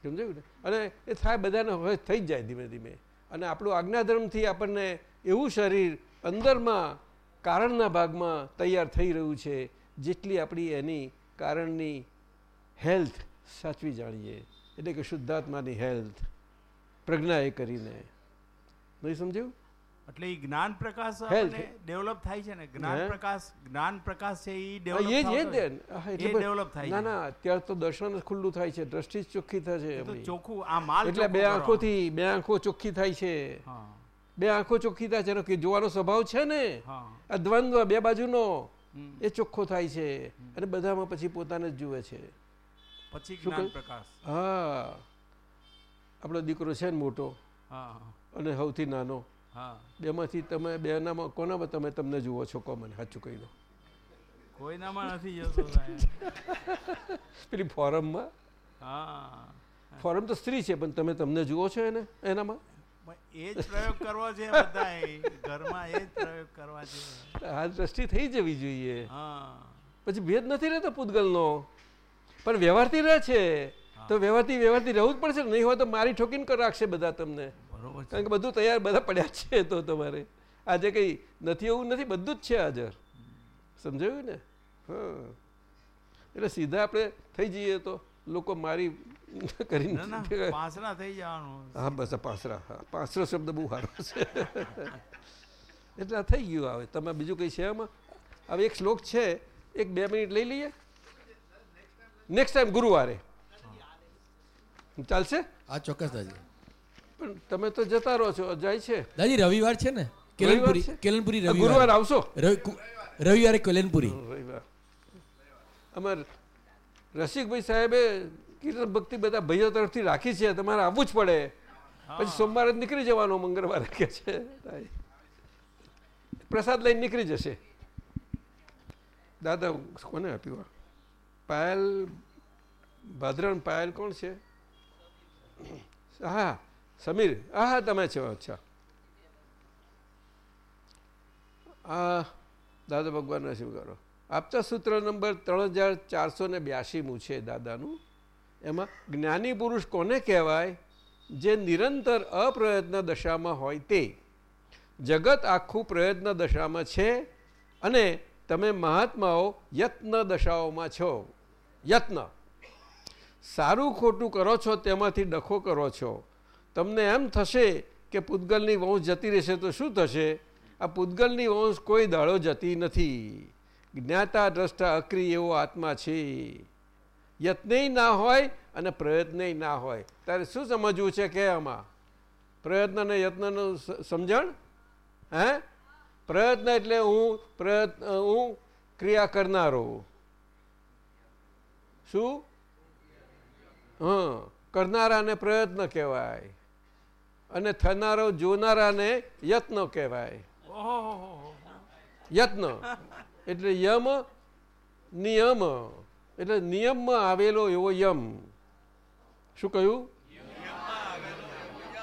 સમજાયું ને? અને એ થાય, બધાને હવે થઈ જ જાય ધીમે ધીમે. અને આપણું આજ્ઞાધર્મથી આપણને એવું શરીર અંદરમાં, કારણના ભાગમાં તૈયાર થઈ રહ્યું છે, જેટલી આપણી એની કારણની હેલ્થ સાચવી જાણીએ. એટલે કે શુદ્ધાત્માની હેલ્થ. પ્રજ્ઞા એ કરીને. નહીં સમજ્યું? એટલે એ જ્ઞાન પ્રકાશ ડેવલપ થાય છે ને જ્ઞાન પ્રકાશ જ્ઞાન પ્રકાશ છે એ ડેવલપ થાય ના ના અત્યારે તો દર્શન જ ખુલ્લું થાય છે દ્રષ્ટિ જ ચોખ્ખી થાય છે. ચોખ્ખું આ માલ એટલે બે આંખોથી બે આંખો ચોખ્ખી થાય છે. બે આંખો ચોખ્ખી થાય છે એનો કે જોવાનો સ્વભાવ છે ને આ દ્વંદ્વ બે બાજુનો. એ ચોખ્ખો થાય છે અને બધામાં પછી પોતાને જ જુએ છે. પછી જ્ઞાન પ્રકાશ. હા. આપણો દીકરો છે ને મોટો હા. અને સૌથી નાનો. બેમાંથી તમે બેનામાં કોનામાં તમે તમને જુઓ છો કો મને સાચું કહી દો. કોઈનામાં નથી જતો પેલી ફોરમમાં? ફોરમ તો સ્ત્રી છે પણ તમે તમને જુઓ છો એને? એનામાં? એ જ પ્રયોગ કરવો છે ઘરમાં એ જ પ્રયોગ કરવા છે. આ દ્રષ્ટિ થઈ જવી જોઈએ. હા. પછી ભેદ નથી રહેતો પૂતગલનો? પણ વ્યવહારથી રહે છે. તો વ્યવહારથી વ્યવહારથી રહેવું જ પડશે. નહીં હોય તો મારી ઠોકીને રાખશે બધા તમને. બરોબર કારણ કે બધું તૈયાર બધા પડ્યા છે તો તમારે. આજે કંઈ નથી એવું નથી બધું જ છે હાજર સમજાયું ને? હા. એટલે સીધા આપણે થઈ જઈએ તો લોકો મારી કરી પાસના થઈ જવાનું. હા બસ પાસરા હા. પાસરો શબ્દ બહુ સારો છે. એટલે આ થઈ ગયું હવે. તમે બીજું કંઈ છે આમાં? હવે એક શ્લોક છે. એક બે મિનિટ લઈ લઈએ. નેક્સ્ટ ટાઈમ ગુરુવારે. ચાલશે? આ ચોક્કસ દાદી પણ તમે તો જતા રહો છો જાય છે. દાદી રવિવાર છે ને? કેલનપુરી છે? કેલનપુરી રવિવાર. ગુરુવાર આવશો? રવિ- રવિવારે કેલનપુરી. રવિવાર. અમાર રસિકભાઈ સાહેબે કીર્તન ભક્તિ બધા ભાઈઓ તરફથી રાખી છે તમારે આવવું જ પડે. પછી સોમવારે જ નીકળી જવાનો મંગળવારે કે છે. પ્રસાદ લઈને નીકળી જશે. દાદા કોને આપ્યું આ? પાયલ ભાદરણ પાયલ કોણ છે? હા. સમીર હા તમે છો, અચ્છા. આ દાદા ભગવાનના શું કરો? આપતા સૂત્ર નંબર ત્રણ હજાર ચારસો ને બ્યાસીમું છે દાદાનું. એમાં જ્ઞાની પુરુષ કોને કહેવાય? જે નિરંતર અપ્રયત્ન દશામાં હોય તે. જગત આખું પ્રયત્ન દશામાં છે અને તમે મહાત્માઓ યત્ન દશાઓમાં છો. યત્ન. સારું ખોટું કરો છો તેમાંથી ડખો કરો છો. તમને એમ થશે કે પૂતગલની વંશ જતી રહેશે તો શું થશે? આ પૂતગલની વંશ કોઈ દાડો જતી નથી. જ્ઞાતા, દ્રષ્ટા, અક્રિય એવો આત્મા છે. યત્નેય ના હોય અને પ્રયત્નેય ના હોય. ત્યારે શું સમજવું છે કે આમાં? પ્રયત્ન અને યત્નનું સમજણ? હે? પ્રયત્ન એટલે હું, પ્રયત્ન, હું ક્રિયા કરનારો. શું? હં, કરનારાને પ્રયત્ન કહેવાય. અને થનારો જોનારાને યત્ન કહેવાય. યત્ન. એટલે યમ નિયમ. એટલે નિયમમાં આવેલો એવો યમ. શું કહ્યું?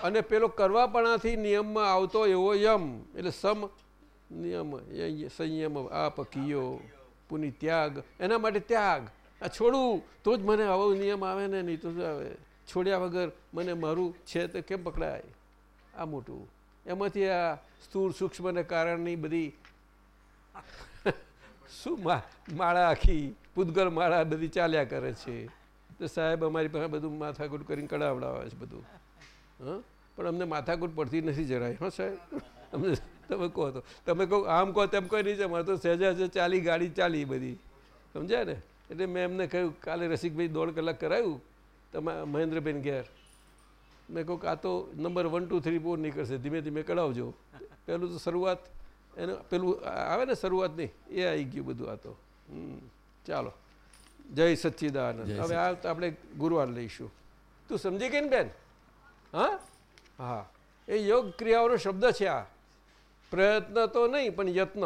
અને પેલો કરવાપણાથી નિયમમાં આવતો એવો યમ. એટલે સમ નિયમ સંયમ, આપ કિયો, પુની ત્યાગ. એના માટે ત્યાગ. આ છોડું. તો જ મને આવો નિયમ આવે ને નહીં તો આવે? છોડ્યા વગર મને મારું છે તે કેમ પકડાય? આ મોટું. એમાંથી આ સ્થૂળ સૂક્ષ્મને કારણની બધી શું માળા આખી, પૂતગલ માળા બધી ચાલ્યા કરે છે. તો સાહેબ અમારી પાસે બધું માથાકૂટ કરીને કડાવડાવે છે બધું. હં? પણ અમને માથાકૂટ પડતી નથી જરાય. હા સાહેબ? અમને તમે કહો તો. તમે કહો, આમ કહો તેમ કોઈ નહીં છે મારે તો સહેજા છે ચાલી ગાડી ચાલી બધી. સમજાય ને? એટલે મેં એમને કહ્યું, કાલે રસિકભાઈ દોઢ કલાક કરાયું. તમારા મહેન્દ્રબેન ઘેર. મેં કહું કે આ તો number one two three four નીકળશે. ધીમે ધીમે કઢાવજો. પહેલું તો શરૂઆત એને પેલું આવે ને શરૂઆતની એ આવી ગયું બધું આ તો. ચાલો. જય સચ્ચિદાનંદ. હવે આ આપણે ગુરુવાર લઈશું. તું સમજી ગઈ ને બેન? હા? હા. એ યોગ ક્રિયાઓનો શબ્દ છે આ. પ્રયત્ન તો નહીં પણ યત્ન.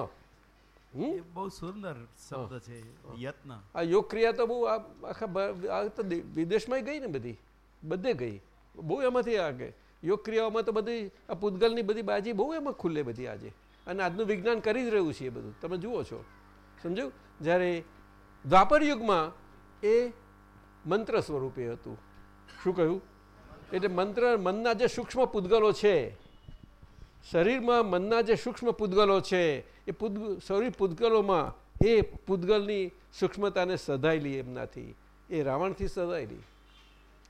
બહુ સુંદર શબ્દ છે યત્ન. આ યોગ ક્રિયા તો બહુ આખા તો વિદેશમાં ગઈ ને બધી? બધે ગઈ. બહુ એમાંથી આગે કે યોગ ક્રિયાઓમાં તો બધી આ પૂતગલની બધી બાજી બહુ એમાં ખુલ્લે બધી આજે. અને આજનું વિજ્ઞાન કરી જ રહ્યું છે એ બધું. તમે જુઓ છો. સમજો જ્યારે દ્વાપર યુગમાં એ મંત્ર સ્વરૂપે હતું. શું કહ્યું? એટલે મંત્ર મનના જે સૂક્ષ્મ પૂતગલો છે, શરીરમાં મનના જે સૂક્ષ્મ પૂતગલો છે, એ પૂત શરીર પૂતગલોમાં એ પૂતગલની સૂક્ષ્મતાને સધાયેલી એમનાથી. એ રાવણથી સધાયેલી.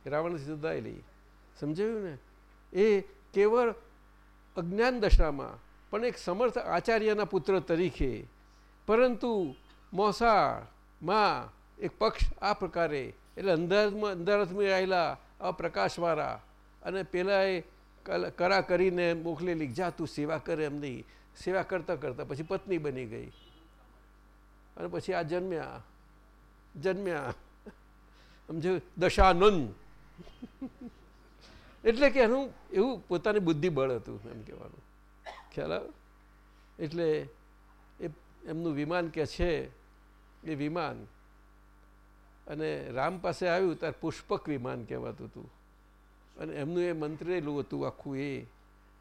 રાવણથી સધાયેલી. સમજાયું ને? એ કેવળ અજ્ઞાન દશામાં, પણ એક સમર્થ આચાર્યના પુત્ર તરીકે. પરંતુ મોસાળમાં એક પક્ષ આ પ્રકારે, એટલે અંધારમાં અંધારથમાં આવેલા અપ્રકાશવાળા, અને પેલાએ કરા કરીને મોકલેલી જા તું સેવા કરે એમની સેવા કરતાં કરતાં પછી પત્ની બની ગઈ. અને પછી આ જન્મ્યા જન્મ્યા. સમજો દશાનંદ. એટલે કે એનું એવું પોતાની બુદ્ધિબળ હતું, એમ કહેવાનું. ખ્યાલ આવે? એટલે એ એમનું વિમાન કે છે, એ વિમાન. અને રામ પાસે આવ્યું, ત્યારે પુષ્પક વિમાન કહેવાતું હતું. અને એમનું એ મંત્રેલું હતું આખું એ.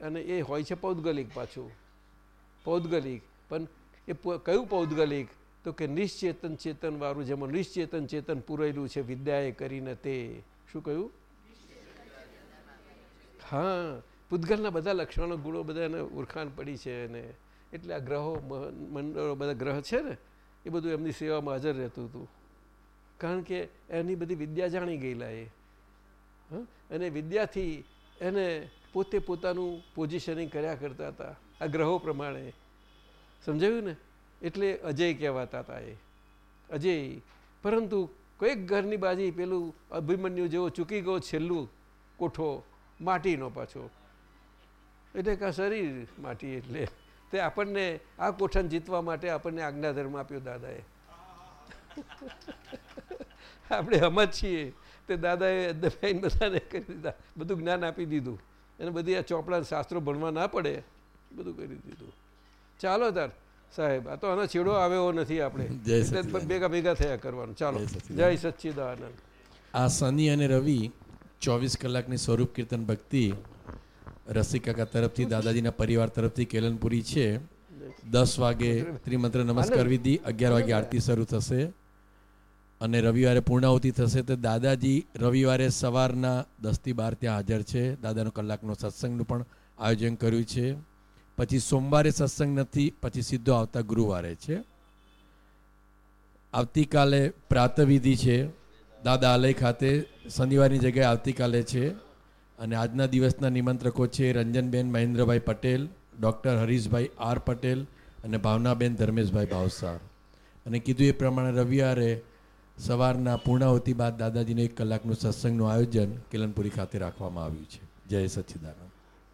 અને એ હોય છે પૌદ્ગલિક પાછું. પૌદ્ગલિક. પણ એ કયું પૌદ્ગલિક? તો કે નિશ્ચેતન ચેતનવાળું, જેમાં નિશ્ચેતન ચેતન પૂરેલું છે, વિદ્યાએ કરીને તે. શું કહ્યું? હા પૂતગલના બધા લક્ષણો, ગુણો બધા એને ઓળખાણ પડી છે અને એટલે આ ગ્રહો મંડળો, બધા ગ્રહ છે ને, એ બધું એમની સેવામાં હાજર રહેતું હતું. કારણ કે એની બધી વિદ્યા જાણી ગયેલા એ. અને વિદ્યાથી એને પોતે પોતાનું પોઝિશનિંગ કર્યા કરતા હતા, આ ગ્રહો પ્રમાણે. સમજાયું ને? એટલે અજય કહેવાતા હતા એ. અજય. પરંતુ કોઈક ઘરની બાજી પેલું અભિમન્યુ જેવો ચૂકી ગયો છેલ્લું કોઠો માટીનો પાછો. એટલે કે શરીર માટી એટલે. તે આપણને આ કોઠાને જીતવા માટે આપણને આજ્ઞાધર્મ આપ્યો દાદાએ. આપણે હમત છીએ. તે દાદાએ અદ્દભાઈને બધાને કરી દીધા. બધું જ્ઞાન આપી દીધું. એને બધી આ ચોપડા શાસ્ત્રો ભણવા ના પડે બધું કરી દીધું. ચાલો તાર સાહેબ આ તો આનો છેડો આવ્યો નથી આપણે. એટલે ભેગા ભેગા થયા કરવાનું. ચાલો. જય સચ્ચિદાનંદ આ શનિ અને રવિ ચોવીસ કલાકની સ્વરૂપ કીર્તન ભક્તિ રસિકાકા તરફથી દાદાજીના પરિવાર તરફથી કેલનપુરી છે. દસ વાગે ત્રિમંત્ર નમસ્કાર વિધિ અગિયાર વાગે આરતી શરૂ થશે. અને રવિવારે પૂર્ણાહુતિ થશે તો દાદાજી રવિવારે સવારના દસથી બાર ત્યાં હાજર છે. દાદાનો કલાકનો સત્સંગનું પણ આયોજન કર્યું છે. પછી સોમવારે સત્સંગ નથી પછી સીધો આવતા ગુરુવારે છે. આવતીકાલે પ્રાતવિધિ છે. દાદા આલય ખાતે શનિવારની જગ્યાએ આવતીકાલે છે અને આજના દિવસના નિમંત્રકો છે રંજનબેન મહેન્દ્રભાઈ પટેલ, ડૉક્ટર હરીશભાઈ આર પટેલ અને ભાવનાબેન ધર્મેશભાઈ ભાવસાર. અને કીધું એ પ્રમાણે રવિવારે સવારના પૂર્ણાહુતિ બાદ દાદાજીને એક કલાકનું સત્સંગનું આયોજન કેલનપુરી ખાતે રાખવામાં આવ્યું છે. જય સચ્ચિદાનંદ